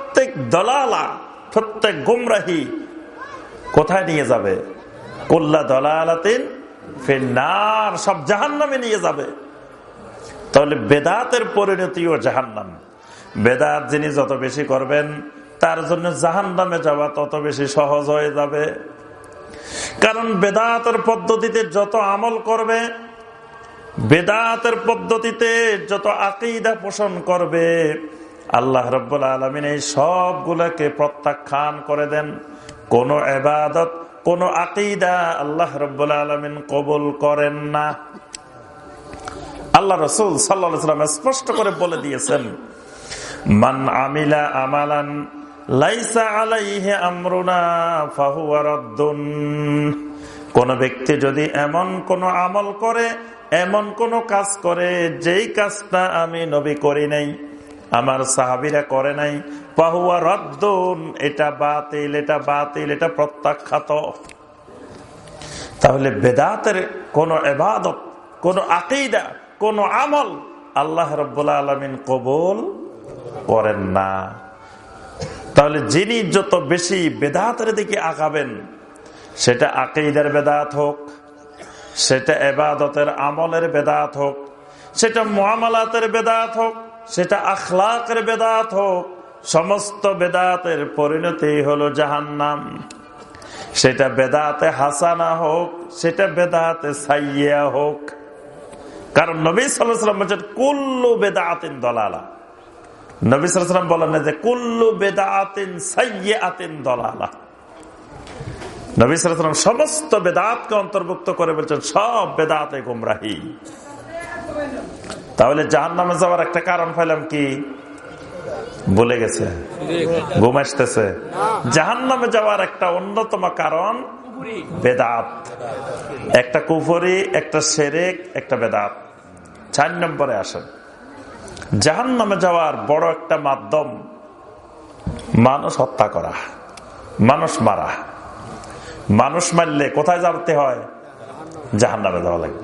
দলালা প্রত্যেক গুমরাহি কোথায় নিয়ে যাবে? কল্লা দলালাতিন ফেন্নার, সব জাহান নামে নিয়ে যাবে। তাহলে বেদাতের পরিণতিও জাহান্নাম। বেদাত যিনি যত বেশি করবেন, তার জন্য জাহান নামে যাওয়া তত বেশি সহজ হয়ে যাবে। কারণ বেদাতের পদ্ধতিতে যত আমল করবে, বেদাতের পদ্ধতিতে যত আকিদা পোষণ করবে আল্লাহ রব্বুল আলমিন এই সবগুলোকে প্রত্যাখ্যান করে দেন। কোন এবাদত কোন আকিদা আল্লাহ রব্বুল আলমিন কবুল করেন না। আল্লাহ রসুল সাল্লাম স্পষ্ট করে বলে দিয়েছেন, মান আমিলা আমালান লাইসা কোন ব্যক্তি যদি এমন কোন আমল করে, এমন কোন কাজ করে, যেই কাজটা আমি নবী করি নাই আমার সাহাবিরা করে নাই। পাহুয়া রদ্দুন, এটা বাতিল এটা বাতিল, এটা প্রত্যাখ্যাত। তাহলে বেদাতের কোন এবাদত কোন আকিদা, কোন আমল আল্লাহ রব্বুল্লা আলমিন কবুল করেন না। তাহলে যিনি যত বেশি বেদাতের দিকে আঁকাবেন সেটা আকিদার বেদাত হোক, সেটা এবাদতের আমলের বেদাত হোক, সেটা মহামালাতের বেদাত হোক সেটা আখলাকের বেদাত হোক, সমস্ত বেদাতের পরিণতি হলো জাহান্নাম। সেটা বেদাতে হাসানা হোক, সেটা বেদাতে সাইয়া হোক। কারণ নবী সাল্লাম বলছেন, কুল্লু বেদাতিন দলালা। নবী সাল্লাম বলেন যে কুল্লু বেদাতিন সাইয়ে আতিন দলালা। নবী সাল্লাম সমস্ত বেদাতকে অন্তর্ভুক্ত করে বলছেন, সব বেদাতে গুমরাহি। তাহলে জাহান নামে যাওয়ার একটা কারণ পাইলাম কি? বলে গেছে। ঘুম আসতেছে। জাহান নামে যাওয়ার একটা অন্যতম কারণ বেদাত। একটা কুফরি, একটা সেরেক, একটা বেদাত। চার নম্বরে আসেন। জাহান নামে যাওয়ার বড় একটা মাধ্যম মানুষ হত্যা করা, মানুষ মারা। মানুষ মারলে কোথায় যাতে হয়? জাহান নামে যাওয়া লাগবে।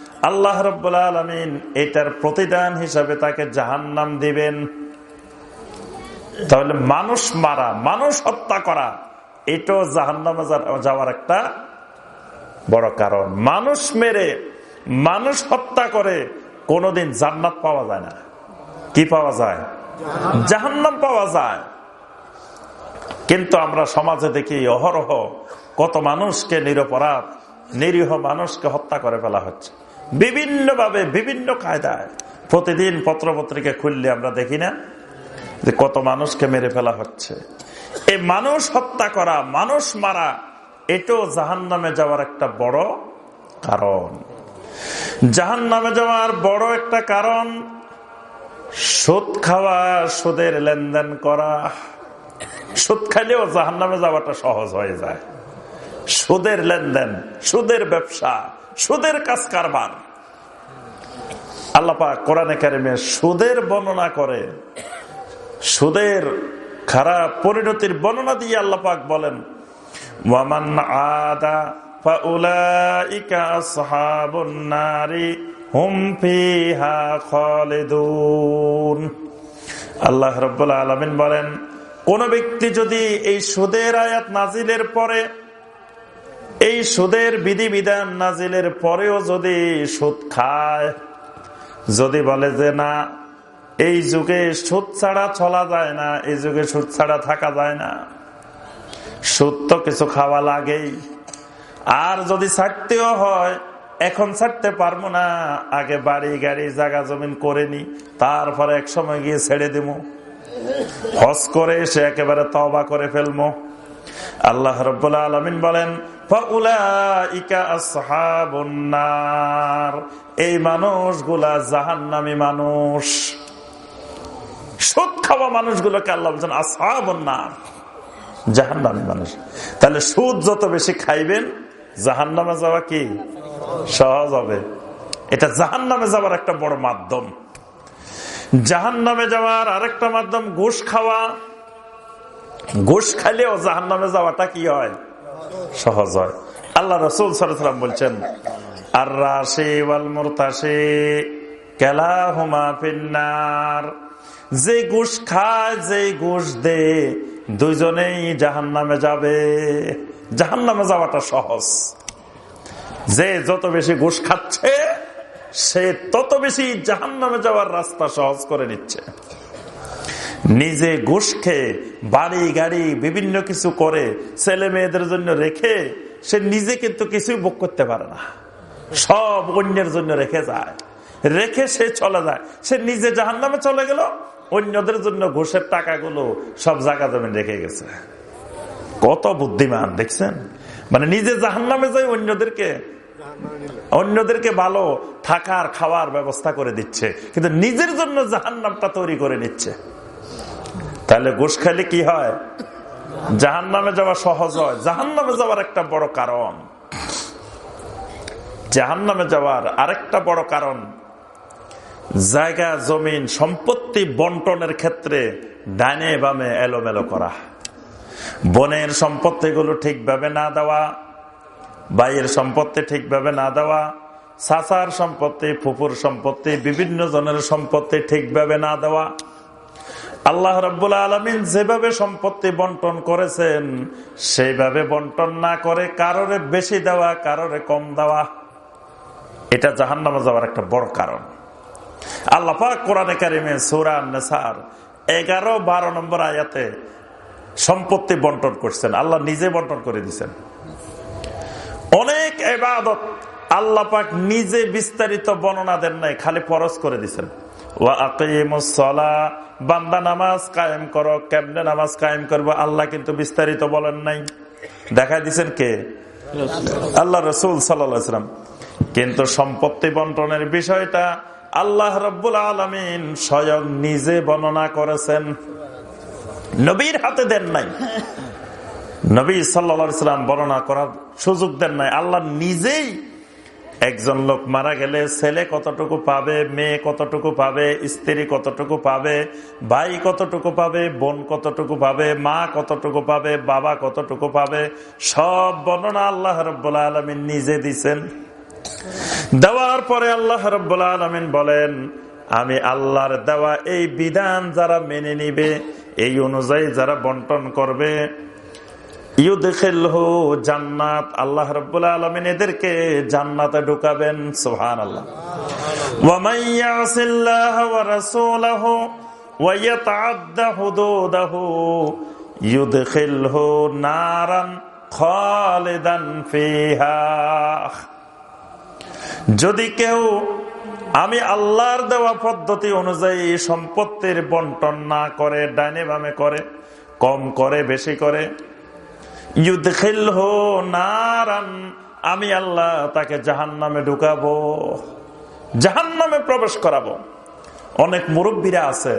আল্লাহ রব্বুল আলমিন এটার প্রতিদান হিসাবে তাকে জাহান্নাম দিবেন। তাহলে মানুষ মারা, মানুষ হত্যা করা, এটাও জাহান্নামে যাওয়ার একটা বড় কারণ। মানুষ মেরে, মানুষ হত্যা করে, কোনোদিন জান্নাত পাওয়া যায় না। কি পাওয়া যায়? জাহান্নাম পাওয়া যায়। কিন্তু আমরা সমাজে দেখি অহরহ কত মানুষকে নিরপরাধ, নিরীহ মানুষকে হত্যা করে ফেলা হচ্ছে। বিভিন্নভাবে, বিভিন্ন কায়দায় প্রতিদিন পত্র পত্রিকা খুললে আমরা দেখি না যে কত মানুষকে মেরে ফেলা হচ্ছে। এই মানুষ হত্যা করা, মানুষ মারা এটাও জাহান নামে যাওয়ার একটা বড় কারণ। জাহান নামে যাওয়ার বড় একটা কারণ, সুদ খাওয়া, সুদের লেনদেন করা। সুদ খাইলেও জাহান নামে যাওয়াটা সহজ হয়ে যায়। সুদের লেনদেন, সুদের ব্যবসা। সুদের কাজ কারবার। আল্লাপা কোরআনে কারিমে সুদের বর্ণনা করে সুদের খারাপ পরিণতির বর্ণনা দিয়ে আল্লাপাক বলেন আদা আল্লাহ রব্বুল আলমিন বলেন, কোন ব্যক্তি যদি এই সুদের আয়াত নাজিলের পরে এই সুদের বিধিবিধান নাজিলের পরেও যদি সুদ খায়, যদি বলে যে না, এই যুগে সুদ ছাড়া চলা যায় না, এই যুগে সুদ ছাড়া থাকা যায় না। সুদ তো কিছু খাওয়া লাগেই। আর যদি ছাড়তেও হয়, এখন ছাড়তে পারব না, আগে বাড়ি, গাড়ি, জায়গা, জমিন করে নি, তারপরে এক সময় গিয়ে ছেড়ে দিব হস করে সে একেবারে তবা করে ফেলব আল্লাহ রব্বুল্লা আলমিন বলেন এই মানুষগুলা জাহান্নামী মানুষ। সুদ খাওয়া মানুষগুলোকে আল্লাহ বলছেন আসাবন্নার জাহান্নামী মানুষ। তাহলে সুদ যত বেশি খাইবেন, জাহান্নামে যাওয়া কি? সহজ হবে। এটা জাহান্নামে যাওয়ার একটা বড় মাধ্যম। জাহান নামে যাওয়ার আরেকটা মাধ্যম, ঘুষ খাওয়া। ঘুষ খাইলেও জাহান নামে যাওয়াটা কি হয়? সহজ হয়। আল্লাহ রসুল সালাম বলছেন যে ঘুষ খায়, যে ঘুষ দে দুইজনেই জাহান নামে যাবে। জাহান নামে যাওয়াটা সহজ। যে যত বেশি ঘুষ খাচ্ছে, সে তত বেশি জাহান নামে যাওয়ার রাস্তা সহজ করে নিচ্ছে নিজে ঘুষ খেয়ে বাড়ি গাড়ি, বিভিন্ন কিছু করে ছেলে মেয়েদের জন্য রেখে সে নিজে কিন্তু কিছুই ভোগ করতে পারে না। সব অন্যের জন্য রেখে যায়। রেখে সে চলে যায়। সে নিজে জাহান নামে চলে গেল। অন্যদের জন্য ঘুষের টাকাগুলো সব জায়গা জমিন রেখে গেছে। কত বুদ্ধিমান, দেখছেন? মানে নিজে জাহান নামে যায়, অন্যদেরকে অন্যদেরকে ভালো থাকার, খাওয়ার ব্যবস্থা করে দিচ্ছে। কিন্তু নিজের জন্য জাহান নামটা তৈরি করে নিচ্ছে। তাহলে ঘুষ খাইলে কি হয়? জাহান নামে যাওয়া সহজ হয়। জাহান নামে যাওয়ার একটা বড় কারণ। জাহান নামে যাওয়ার আরেকটা বড় কারণ, জায়গা, জমিন, সম্পত্তি বন্টনের ক্ষেত্রে ডানে বামে এলোমেলো করা। বনের সম্পত্তিগুলো ঠিকভাবে না দেওয়া, বাইয়ের সম্পত্তি ঠিকভাবে না দেওয়া সাসার সম্পত্তি ফুপুর সম্পত্তি, বিভিন্ন জনের সম্পত্তি ঠিকভাবে না দেওয়া আল্লাহ রব্বুল আলমিন যেভাবে সম্পত্তি বন্টন করেছেন, সেইভাবে বন্টন না করে কারোরে বেশি দেওয়া, কারোরে কম দেওয়া। এটা জাহান নামে যাওয়ার একটা বড় কারণ। আল্লাপা কোরআনে কারিমে সুরান নেসার এগারো বারো নম্বর আয়াতে সম্পত্তি বন্টন করছেন। আল্লাহ নিজে বন্টন করে দিচ্ছেন অনেক এবাদত আল্লাহ পাক নিজে বিস্তারিত বর্ণনা দেন নাই, খালি পরশ করে দিচ্ছেন বান্দা নামাজ কায়েম করো, কেমনে নামাজ কায়েম করব আল্লাহ কিন্তু বিস্তারিত বলেন নাই। দেখা দিচ্ছেন কে? আল্লাহ রসুল সাল্লাম। কিন্তু সম্পত্তি বন্টনের বিষয়টা আল্লাহ রব্বুল আলমিন স্বয়ং নিজে বর্ণনা করেছেন। নবীর হাতে দেন নাই। নবী সাল্লা সাল্লাম বর্ণনা করার সুযোগ দেন নাই। আল্লাহ নিজেই একজন লোক মারা গেলে ছেলে কতটুকু পাবে, মেয়ে কতটুকু পাবে, স্ত্রী কতটুকু পাবে, ভাই কতটুকু পাবে, বোন কতটুকু পাবে, মা কতটুকু পাবে, বাবা কতটুকু পাবে, সব বর্ণনা আল্লাহ রব্বুল্লা আলমিন নিজে দিছেন। দেওয়ার পরে আল্লাহ রব্বুল্লা আলমিন বলেন, আমি আল্লাহর দেওয়া এই বিধান যারা মেনে নিবে, এই অনুযায়ী যারা বন্টন করবে জান্নাত। আল্লাহ রব্বুল আলমিন এদেরকে জান্নাতে ঢুকাবেন সোহান আল্লাহ যদি কেউ, আমি আল্লাহর দেওয়া পদ্ধতি অনুযায়ী সম্পত্তির বন্টন না করে, ডাইনে বামে করে, কম করে, বেশি করে নারান, আমি আল্লাহ তাকে জাহান নামে ঢুকাবো জাহান নামে প্রবেশ করাবো। অনেক মুরব্বীরা আছে,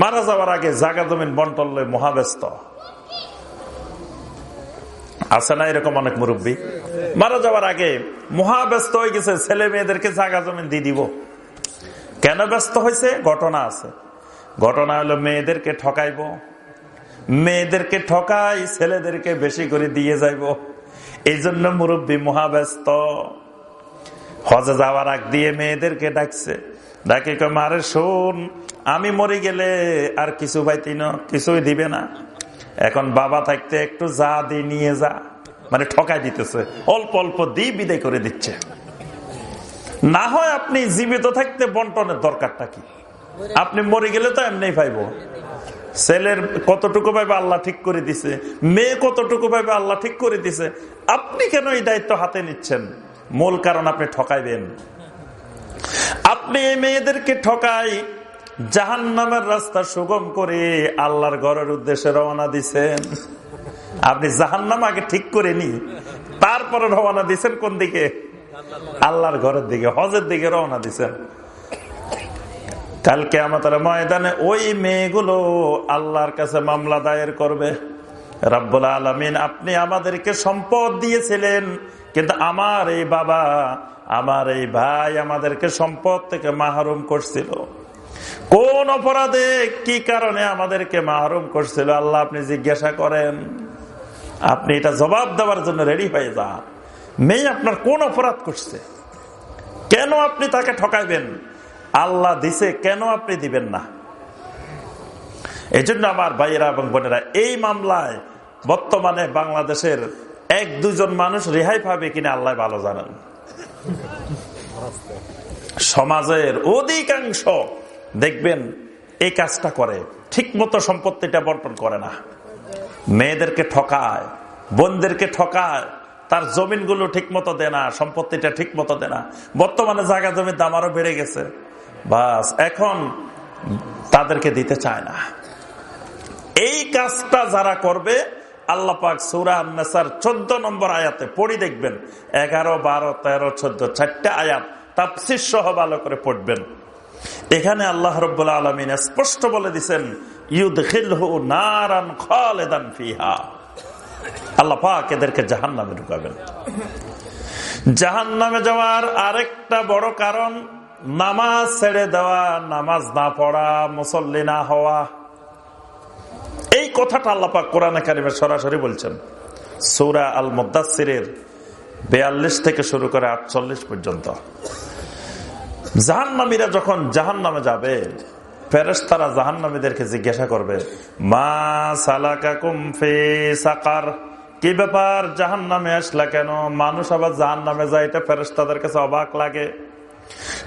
মারা যাওয়ার আগে জাগা জমিন বন্টন মহাব্যস্ত। আছে না এরকম অনেক মুরব্বী? মারা যাওয়ার আগে মহাব্যস্ত হয়ে গেছে, ছেলে মেয়েদেরকে জাগা জমিন দিয়ে দিব। কেন ব্যস্ত হয়েছে? ঘটনা আছে। ঘটনা হলো মেয়েদেরকে ঠকাইব মেয়েদেরকে ঠকাই, ছেলেদেরকে বেশি করে দিয়ে যাইব। এই জন্য মুরব্বী মহাব্যস্ত। হজে যাওয়ার আগ দিয়ে মেয়েদেরকে ডাকছে। ডাকে মারে শোন, আমি মরে গেলে আর কিছু পাইতি না, কিছুই দিবে না। এখন বাবা থাকতে একটু যা দি, নিয়ে যা। মানে ঠকাই দিতেছে। অল্প অল্প দিয়ে বিদায় করে দিচ্ছে। না হয় আপনি জীবিত থাকতে বন্টনের দরকারটা কি? আপনি মরে গেলে তো এমনি পাইব। ছেলের কতটুকু পাইবে আল্লাহ ঠিক করে দিছে? মেয়ে কতটুকু পাইবে আল্লাহ ঠিক করে দিছে? আপনি কেন এই দায়িত্ব হাতে নিচ্ছেন? মূল কারণ আপনি ঠকাইবেন। আপনি এই মেয়েদেরকে ঠকাই জাহান নামের রাস্তা সুগম করে আল্লাহর ঘরের উদ্দেশ্যে রওনা দিছেন। আপনি জাহান নাম আগে ঠিক করে নি তারপরে রওনা দিছেন কোন দিকে? আল্লাহর ঘরের দিকে, হজের দিকে রওনা দিছেন। কালকে আমাদের ময়দানে ওই মেয়েগুলো আল্লাহর কাছে মামলা দায়ের করবে। রাব্বুল আলমিন, আপনি আমাদেরকে সম্পদ দিয়েছিলেন, কিন্তু আমার এই বাবা, আমার এই ভাই আমাদেরকে সম্পদ থেকে মাহরুম করছিল। কোন অপরাধে কি কারণে আমাদেরকে মাহরুম করছিল, আল্লাহ আপনি জিজ্ঞাসা করেন। আপনি এটা জবাব দেওয়ার জন্য রেডি হয়ে যান। মেয়ে আপনার কোন অপরাধ করছে? কেন আপনি তাকে ঠকাইবেন? আল্লাহ দিছে, কেন আপনি দিবেন না? এই জন্য আমার ভাইয়েরা এবং বোনেরা, এই মামলায় বর্তমানে বাংলাদেশের এক দুজন মানুষ রেহাই পাবে কিনা আল্লাহ ভালো জানেন। সমাজের অধিকাংশ দেখবেন এই কাজটা করে ঠিক মতো সম্পত্তিটা বন্টন করে না। মেয়েদেরকে ঠকায়, বোনদেরকে ঠকায়, তার জমিনগুলো ঠিক মতো দেয় না, সম্পত্তিটা ঠিক মতো দেয় না। বর্তমানে জায়গা জমির দাম আরও বেড়ে গেছে। বাস, এখন তাদেরকে দিতে চায় না। এই কাজটা যারা করবে, আল্লাহ পাক চোদ্দ নম্বর আয়াতে পড়ি দেখবেন, এগারো, বারো, তেরো, চোদ্দ, চারটে আয়াত তাপসির সহ ভালো করে পড়বেন। এখানে আল্লাহ রব্বুল্লা আলমিন স্পষ্ট বলে দিচ্ছেন আল্লাহ পাক এদেরকে জাহান নামে ঢুকাবেন। জাহান নামে যাওয়ার আরেকটা বড় কারণ নামাজ ছেড়ে দেওয়া, নামাজ না পড়া, মুসল্লি না হওয়া। এই কথাটা আল্লাপাক কোরআন কারিমে সরাসরি বলছেন। সৌরা আল মুদাসিরের বেয়াল্লিশ থেকে শুরু করে আটচল্লিশ পর্যন্ত। জাহান্নামীরা যখন জাহান নামে যাবে ফেরেস তারা জাহান্নামীদেরকে জিজ্ঞাসা করবে, মা সালাকা কুমফে সাকার? কি ব্যাপার? জাহান নামে আসলা কেন? মানুষ আবার জাহান নামে যায়, এটা ফেরেস তাদের কাছে অবাক লাগে।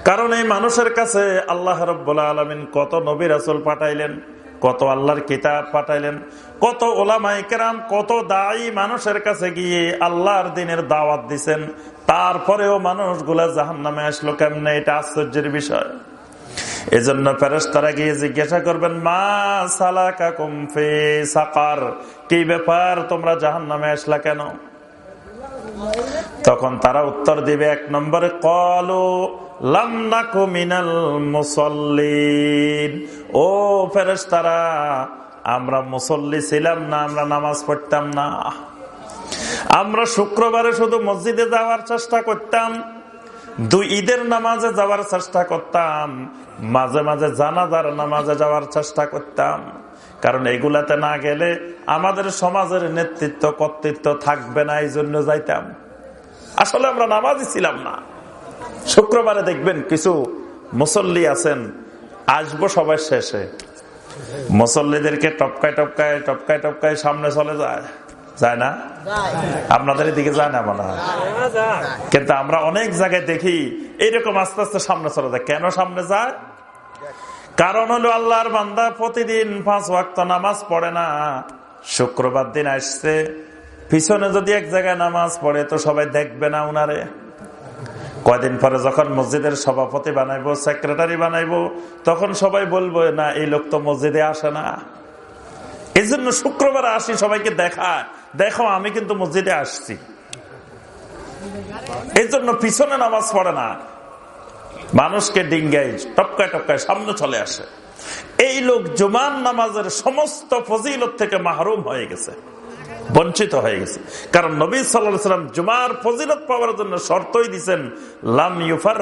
কারণ এই মানুষের কাছে আল্লাহ রব্বুল্লা আলমিন কত নবী রাসুল পাঠাইলেন, কত আল্লাহর কিতাব পাঠাইলেন, কত ওলামাই ওলামাইকেরাম কত দায়ী মানুষের কাছে গিয়ে আল্লাহর দিনের দাওয়াত দিছেন, তারপরেও মানুষগুলা জাহান নামে আসলো কেমনে? এটা আশ্চর্যের বিষয়। এজন্য ফেরস তারা গিয়ে জিজ্ঞাসা করবেন, মা সালাকা কুমফে সাকার, কি ব্যাপার তোমরা জাহান নামে আসলা কেন? তখন তারা উত্তর দিবে, এক নম্বরে, কলো ও ফেরেস তারা আমরা মুসল্লি ছিলাম না, আমরা নামাজ পড়তাম না। আমরা শুক্রবারে শুধু মসজিদে যাওয়ার চেষ্টা করতাম, দুই ঈদের নামাজে যাওয়ার চেষ্টা করতাম, মাঝে মাঝে জানাজার নামাজে যাওয়ার চেষ্টা করতাম। কারণ এগুলাতে না গেলে আমাদের সমাজের নেতৃত্ব, কর্তৃত্ব থাকবে না এই জন্য যাইতাম। আসলে আমরা নামাজই ছিলাম না। শুক্রবারে দেখবেন কিছু মুসল্লি আছেন, আসব সবাই শেষে। মুসল্লিদেরকে টপকায় টপকায় টপকায় টপকায় সামনে চলে যায় যায় না? আপনাদের দিকে যায় না মনে কিন্তু আমরা অনেক জায়গায় দেখি, এইরকম আস্তে আস্তে সামনে চলে যায়। কেন সামনে যায়? কারণ হলো আল্লাহর বান্দা প্রতিদিন পাঁচ ওয়াক্ত নামাজ পড়ে না। শুক্রবার দিন আসছে, পিছনে যদি এক জায়গায় নামাজ পড়ে, তো সবাই দেখবে না উনারে। কয়দিন পরে যখন মসজিদের সভাপতি বানাইবো সেক্রেটারি বানাইবো, তখন সবাই বলব, না, এই লোক তো মসজিদে আসে না। এই জন্য শুক্রবার আসি, সবাইকে দেখায় দেখো, আমি কিন্তু মসজিদে আসছি। এই জন্য পিছনে নামাজ পড়ে না। মানুষকে ডিঙ্গাই টপকায় টপকায় সামনে চলে আসে। এই লোক জুমান নামাজের সমস্ত ফজিলত থেকে মাহরুম হয়ে গেছে। বঞ্চিত হয়ে গেছে। কারণ নবী সাল্লাম জুমার ফজিলত পাওয়ার জন্য শর্তই দিচ্ছেন লাম ইউফার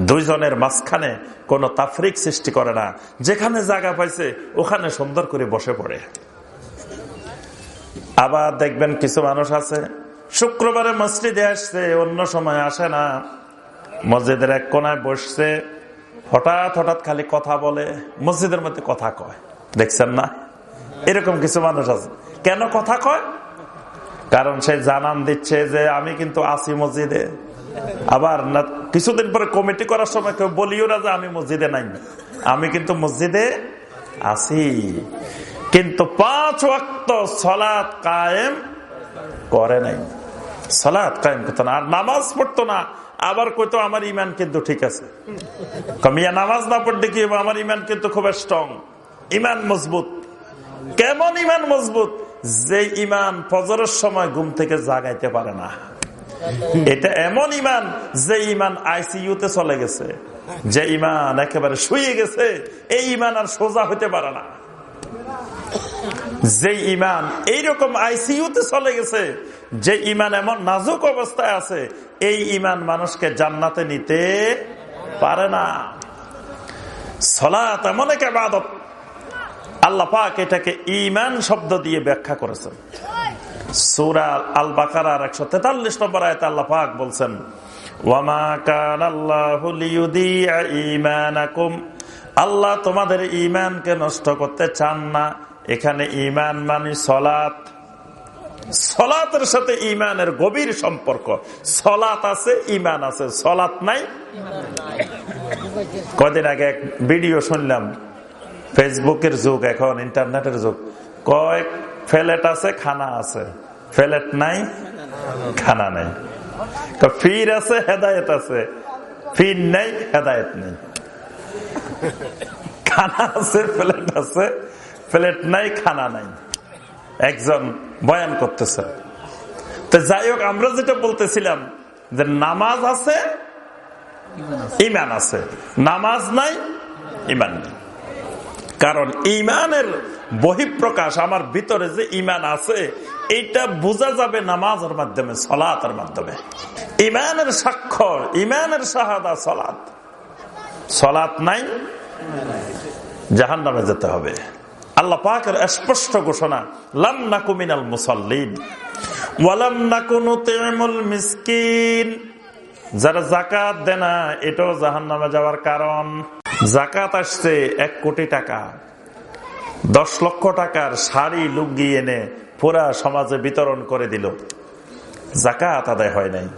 দুইজনের মাঝখানে কোন তাফরিক সৃষ্টি করে না। যেখানে জায়গা পাইছে, ওখানে সুন্দর করে বসে পড়ে। আবার দেখবেন কিছু মানুষ আছে, শুক্রবারে মসজিদে আসছে, অন্য সময় আসে না। মসজিদের এক কোনায় বসছে, হঠাৎ হঠাৎ খালি কথা বলে, মসজিদের মধ্যে কথা কয়। দেখছেন না? এরকম কিছু মানুষ আছে। কেন কথা কয়? কারণ সে জানান দিচ্ছে যে আমি কিন্তু আসি মসজিদে। আবার না, কিছুদিন পরে কমিটি করার সময় কেউ বলিও না যে আমি মসজিদে নাই। আমি কিন্তু মসজিদে আছি। কিন্তু পাঁচ ওয়াক্ত সলাৎ কায়েম করে নাই। সলাৎ কায়েম করতো না। আর নামাজ পড়তো না। আবার কইতো, আমার ইমান কিন্তু ঠিক আছে। কমিয়া নামাজ না পড়তে কি আমার ইমান কিন্তু খুব স্ট্রং ইমান মজবুত। কেমন ইমান মজবুত? যে ইমান ফজরের সময় ঘুম থেকে জাগাইতে পারে না। এটা এমন ইমান যে ইমান আইসিইউতে চলে গেছে। যে ইমান একেবারে শুয়ে গেছে, এই ইমান আর সোজা হতে পারে না। যে ইমান এইরকম আইসিইউতে চলে গেছে, যে ইমান এমন নাজুক অবস্থায় আছে, এই ইমান মানুষকে জান্নাতে নিতে পারে না। সলাত এমন এক আবাদত আল্লাহ পাক এটাকে ইমান শব্দ দিয়ে ব্যাখ্যা করেছেন। সুরা আল বাকার একশো তেতাল্লিশ নম্বর আয়তে আল্লাহ পাক বলছেন আল্লাহ তোমাদের ইমানকে নষ্ট করতে চান না। এখানে ইমান মানে সলাত সলাতের সাথে ইমানের গভীর সম্পর্ক। সলাত আছে ইমান আছে। সলাত নাই? কদিন আগে এক ভিডিও শুনলাম ফেসবুকের যুগ, এখন ইন্টারনেটের যুগ। কয়েক ফ্লেট আছে? খানা আছে। ফ্লেট নাই? খানা নেই। ফির আছে, হেদায়ত আছে। ফির নেই, হেদায়ত নেই। খানা আছে ফ্লেট আছে। ফ্লেট নাই, খানা নাই। একজন বয়ান করতেছে। তো যাই হোক, আমরা যেটা বলতেছিলাম যে নামাজ আছে, ইমান আছে। নামাজ নাই, ইমান নেই। কারণ ইমানের বহিঃপ্রকাশ আমার ভিতরে যে ইমান আছে, এইটা বোঝা যাবে নামাজের মাধ্যমে, সলাতের মাধ্যমে। ইমানের স্বাক্ষর ইমানের শাহাদা সলাত সলাত নাই জাহান নামে যেতে হবে। আল্লাহ পাকের স্পষ্ট ঘোষণা, লাম নাকুমিনাল মুসল্লিন, ওয়ালাম নাকুনু তেমুল মিসকিন। যারা জাকাত দেয় না, এটাও জাহান নামে যাওয়ার কারণ। জাকাত আসছে এক কোটি টাকা। দশ লক্ষ টাকার শাড়ি লুঙ্গি এনে পুরা সমাজে বিতরণ করে দিল। জাকাত আদায় হয় নাই।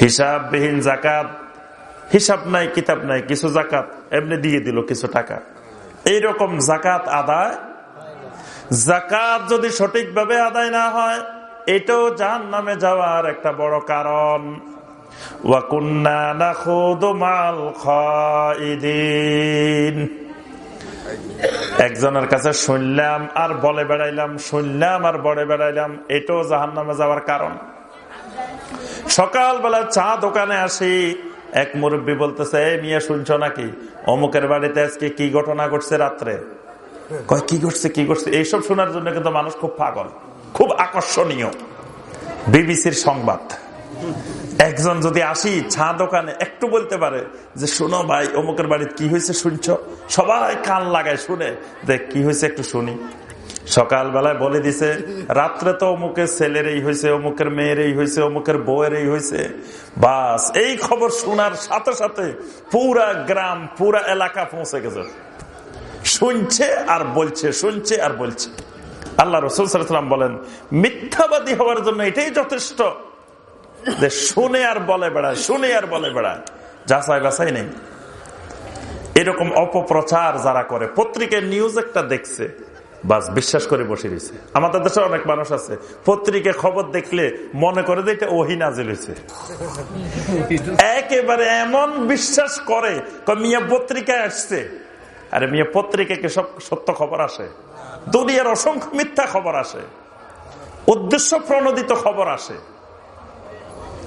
হিসাববিহীন জাকাত, হিসাব নাই, কিতাব নাই, কিছু জাকাত এমনি দিয়ে দিল কিছু টাকা। এইরকম জাকাত আদায়, জাকাত যদি সঠিকভাবে আদায় না হয়, এটাও জাহান নামে যাওয়ার একটা বড় কারণ। একজনের কাছে শুনলাম আর বলে বেড়াইলাম, শুনলাম আর বলে বেড়াইলাম, এটাও জাহান নামে যাওয়ার কারণ। সকালবেলা চা দোকানে আসি, এক মুরব্বী বলতেছে, এই মিয়া, শুনছ নাকি? অমুকের বাড়িতে আজকে কি ঘটনা ঘটছে রাত্রে? কয়, কি ঘটছে কি ঘটছে? এইসব শোনার জন্য কিন্তু মানুষ খুব পাগল, খুব আকর্ষণীয়। বিবিসির সংবাদ। একজন যদি আসি চা দোকানে, একটু বলতে পারে যে, শোনো ভাই, অমুকের বাড়িতে কি হয়েছে শুনছ? সবাই কান লাগায় শুনে দেখ কি হয়েছে একটু শুনি। সকালবেলায় বলে দিছে, রাত্রে তো অমুকের ছেলের এই হয়েছে, অমুকের মেয়ের এই হয়েছে, অমুকের বউয়ের এই হয়েছে। বাস, এই খবর শোনার সাথে সাথে পুরা গ্রাম, পুরা এলাকা পৌঁছে গেছে। শুনছে আর বলছে, শুনছে আর বলছে। আল্লাহ রসুল সাল্লাম বলেন, মিথ্যাবাদী হওয়ার জন্য এটাই যথেষ্ট। যে শুনে আর বলে বেড়ায় শুনে আর বলে বেড়ায় যাচাই বাছাই নেই। এরকম অপপ্রচার যারা করে পত্রিকায় নিউজ একটা দেখছে, বাস বিশ্বাস করে বসে রয়েছে। আমাদের দেশে অনেক মানুষ আছে পত্রিকায় খবর দেখলে মনে করে যে এটা ওহি একেবারে এমন বিশ্বাস করে মিয়া পত্রিকায় আসছে। আরে মিয়া পত্রিকাকে সব সত্য খবর আসে। দুনিয়ার অসংখ্য মিথ্যা খবর আসে। উদ্দেশ্য প্রণোদিত খবর আসে।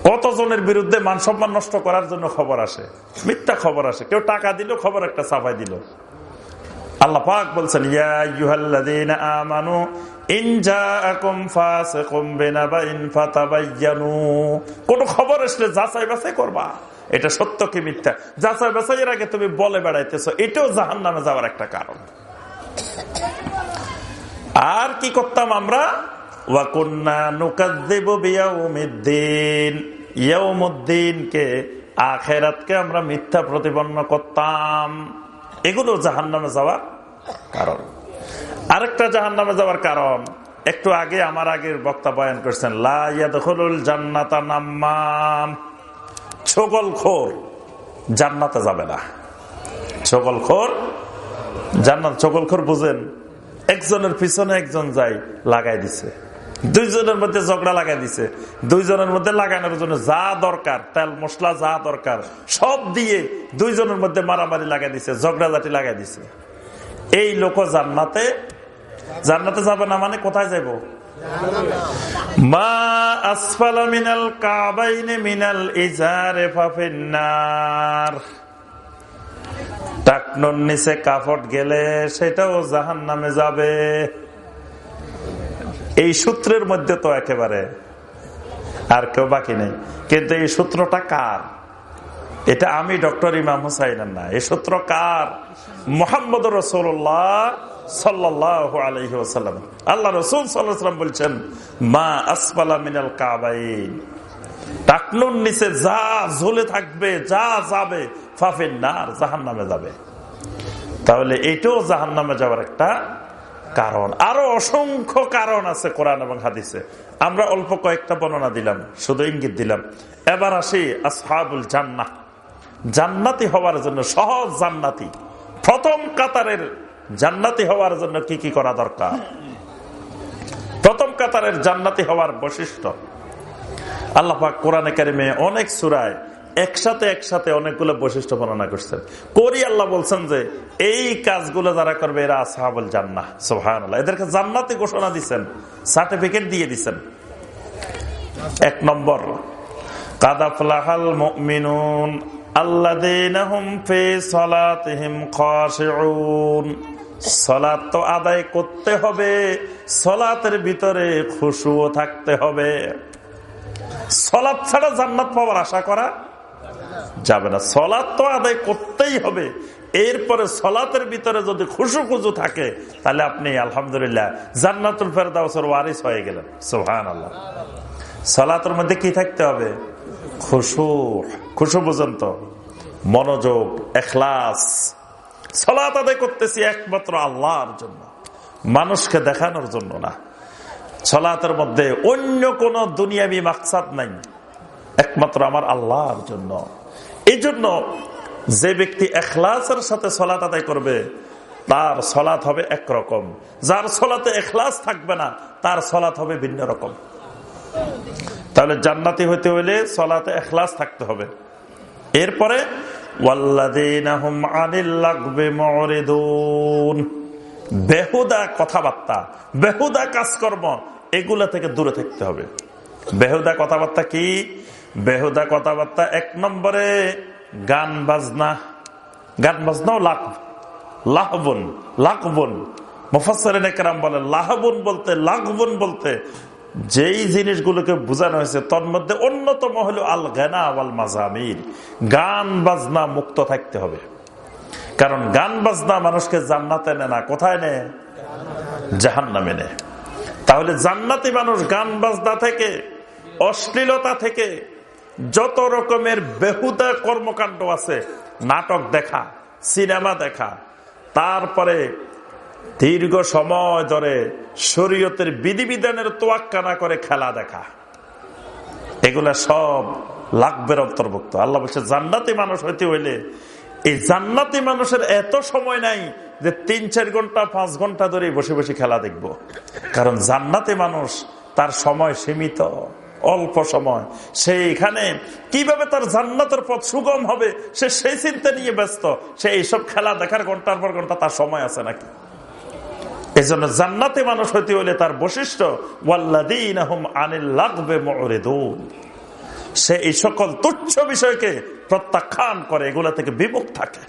কতজনের বিরুদ্ধে মান সম্মান নষ্ট করার জন্য খবর আসে? মিথ্যা খবর আসে। কেউ টাকা দিল, খবর একটা চাপাই দিল। আল্লাহ বলছেন আমানু কোন খবর আসলে যাচাই বাছাই করবা। এটা সত্য কি মিথ্যা? যাচাই আগে তুমি বলে বেড়াইতেছ, এটাও যাওয়ার একটা কারণ। আর কি করতাম আমরা? কে আখেরাতকে আমরা মিথ্যা প্রতিপন্ন করতাম। এগুলো জাহান নামে যাওয়ার কারণ। আরেকটা জাহান নামে যাওয়ার কারণ, একটু আগে আমার আগের বক্তা বয়ান করছেন লাইয়াদুল জান্নাতা নাম্মাম ছগল খোর জান্নাতে যাবে না। ছগল খোর জান্নাত, ছগল খোর বুঝেন, একজনের পিছনে একজন যাই লাগাই দিছে। দুইজনের মধ্যে ঝগড়া লাগাই দিছে। দুইজনের মধ্যে লাগানোর জন্য যা দরকার, তেল, মশলা যা দরকার, সব দিয়ে দুইজনের মধ্যে মারামারি লাগাই দিছে, ঝগড়াঝাটি লাগাই দিছে। এই লোক জান্নাতে জান্নাতে যাবে না মানে কোথায় যাব মা মিনাল কাবাইনে মিনাল নিচে কাফট গেলে সেটাও জাহান নামে যাবে। এই সূত্রের মধ্যে তো একেবারে আর কেউ বাকি নেই। কিন্তু এই সূত্রটা কার? এটা আমি ডক্টর ইমাম হুসাইন না। এই সূত্র কার? মোহাম্মদ রসোল্লাহ আল্লাহ বলছেন, মা মিনাল নিচে যা ঝুলে থাকবে, যা যাবে যাবে। তাহলে এটাও জাহান নামে যাওয়ার একটা কারণ, আরও অসংখ্য কারণ আছে কোরআন এবং হাদিসে। আমরা অল্প কয়েকটা বর্ণনা দিলাম, শুধু ইঙ্গিত দিলাম। এবার আসি আসহাবুল জান্না জান্নাতি হওয়ার জন্য সহজ জান্নাতি। প্রথম কাতারের জান্নাতি হওয়ার জন্য কি কি করা দরকার? প্রথম কাতারের জান্নাতি হওয়ার বৈশিষ্ট্য। আল্লাহ কোরআনে কারিমে অনেক সুরায় একসাথে একসাথে অনেকগুলো বৈশিষ্ট্য বর্ণনা করছেন করি আল্লাহ বলছেন যে, এই কাজগুলো যারা করবে এরা আসাহাবুল জান্না সোহান এদেরকে জান্নাতে ঘোষণা দিচ্ছেন সার্টিফিকেট দিয়ে দিচ্ছেন এক নম্বর কাদাফলাহাল মিনুন সলাত তো আদায় করতে হবে, সলাতের ভিতরে খুশুও থাকতে হবে। ছাড়া জান্নাত পাওয়ার আশা করা যাবে না। সলাৎ তো আদায় করতেই হবে। এরপরে সলাতের ভিতরে যদি খুশু খুশু থাকে, তাহলে আপনি, আলহামদুলিল্লাহ, জান্নাতুল ফেরদাউসের ওয়ারিস হয়ে গেলেন। সোহান আল্লাহ সলাতের মধ্যে কি থাকতে হবে? খুশু। খুশু পর্যন্ত মনোযোগ, এখলাস। সলাত আদায় করতেছি একমাত্র আল্লাহর জন্য, মানুষকে দেখানোর জন্য না। সলাতের মধ্যে অন্য কোন দুনিয়াবি মাকসাদ নাই। একমাত্র আমার আল্লাহর জন্য। এই জন্য যে ব্যক্তি এখলাসের সাথে সলাত আদায় করবে, তার সলাৎ হবে একরকম যার সলাতে এখলাস থাকবে না, তার সলাৎ হবে ভিন্ন রকম। তাহলে জান্নাতি হইতে হইলে সলাতে এখলাস থাকতে হবে। এরপরে বেহুদা কথাবার্তা, বেহুদা কাজকর্ম, এগুলা থেকে দূরে থাকতে হবে। বেহুদা কথাবার্তা কি? বেহুদা কথাবার্তা এক নম্বরে গান বাজনা। গান বাজনাও লাভ লাহবন লাকবন মুফাসরিন একরাম বলে লাহবন বলতে লাকবন বলতে যেই জিনিসগুলোকে বোঝানো হয়েছে, তোর মধ্যে অন্যতম হলো আল গানা আল মাজামির গান বাজনা মুক্ত থাকতে হবে। কারণ গান বাজনা মানুষকে জান্নাতে নেয় না। কোথায় নেয়? জাহান নামে নেয়। তাহলে জান্নাতি মানুষ গান বাজনা থেকে, অশ্লীলতা থেকে যত রকমের বেহুদা কর্মকাণ্ড আছে, নাটক দেখা, সিনেমা দেখা, তারপরে দীর্ঘ সময় ধরে শরীয়তের বিধিবিধানের তোয়াক্কা না করে খেলা দেখা। এগুলা সব লাগবের অন্তর্ভুক্ত। আল্লাহ বলছে, জান্নাতি মানুষ হইতে হইলে, এই জান্নাতি মানুষের এত সময় নাই যে তিন, চার ঘণ্টা, পাঁচ ঘণ্টা ধরে বসে বসে খেলা দেখব। কারণ জান্নাতি মানুষ তার সময় সীমিত। অল্প সময়। সেইখানে কীভাবে তার জান্নাতের পথ সুগম হবে, সে সেই চিন্তা নিয়ে ব্যস্ত। সে এইসব খেলা দেখার ঘণ্টার পর ঘণ্টা তার সময় আছে নাকি? এই জন্য জান্নাতে মানুষ হইতে হলে তার বৈশিষ্ট্য সে এই সকল তুচ্ছ বিষয়কে প্রত্যাখ্যান করে, এগুলা থেকে থাকে।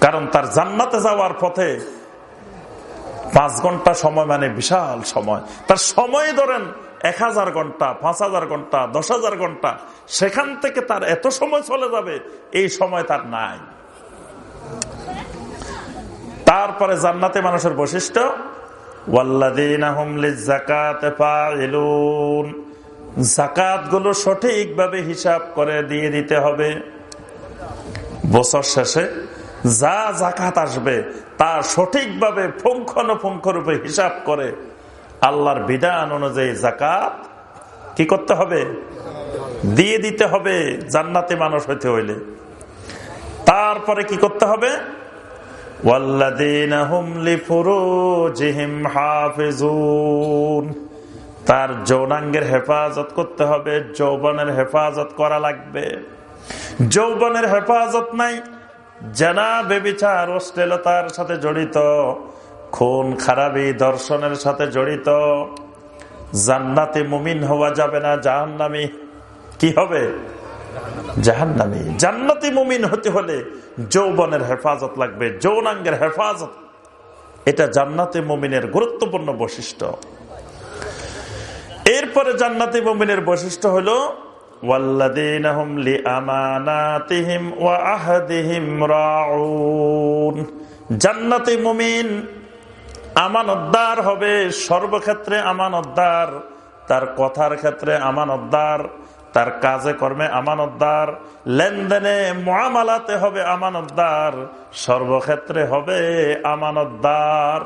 কারণ তার জান্নাতে যাওয়ার পথে পাঁচ ঘণ্টা সময় মানে বিশাল সময়। তার সময় ধরেন এক হাজার ঘণ্টা, পাঁচ হাজার ঘণ্টা, দশ হাজার ঘণ্টা, সেখান থেকে তার এত সময় চলে যাবে, এই সময় তার নাই। তারপরে জান্নাতে মানুষের বৈশিষ্ট্য জাকাতগুলো সঠিকভাবে হিসাব করে দিয়ে দিতে হবে। বছর শেষে যা জাকাত আসবে, তা সঠিকভাবে পুঙ্খানুপুঙ্খ রূপে হিসাব করে আল্লাহর বিধান অনুযায়ী জাকাত কি করতে হবে? দিয়ে দিতে হবে, জান্নাতে মানুষ হইতে হইলে। তারপরে কি করতে হবে? তার যৌনাঙ্গের হেফাজত করতে হবে, যৌবনের হেফাজত করা লাগবে। যৌবনের হেফাজত নাই, জানা বেবিচার অশ্লীলতার সাথে জড়িত। খুন খারাপি দর্শনের সাথে জড়িত। জান্নাতে মুমিন হওয়া যাবে না, জাহান্নামি। কি হবে? জাহান্নামি। জান্নাতি মুমিন হতে হলে যৌবনের হেফাজত লাগবে, যৌনাঙ্গের হেফাজত। এটা জান্নাতে মুমিনের গুরুত্বপূর্ণ বৈশিষ্ট্য। এরপরে জান্নাতি মুমিনের বৈশিষ্ট্য হলো জান্নাতি মুমিন আমানতদার হবে, সর্বক্ষেত্রে আমানতদার তার কথার ক্ষেত্রে আমানতদার তার কাজে কর্মে আমানতদার লেনদেনে মহামালাতে হবে আমানতদার সর্বক্ষেত্রে হবে আমানতদার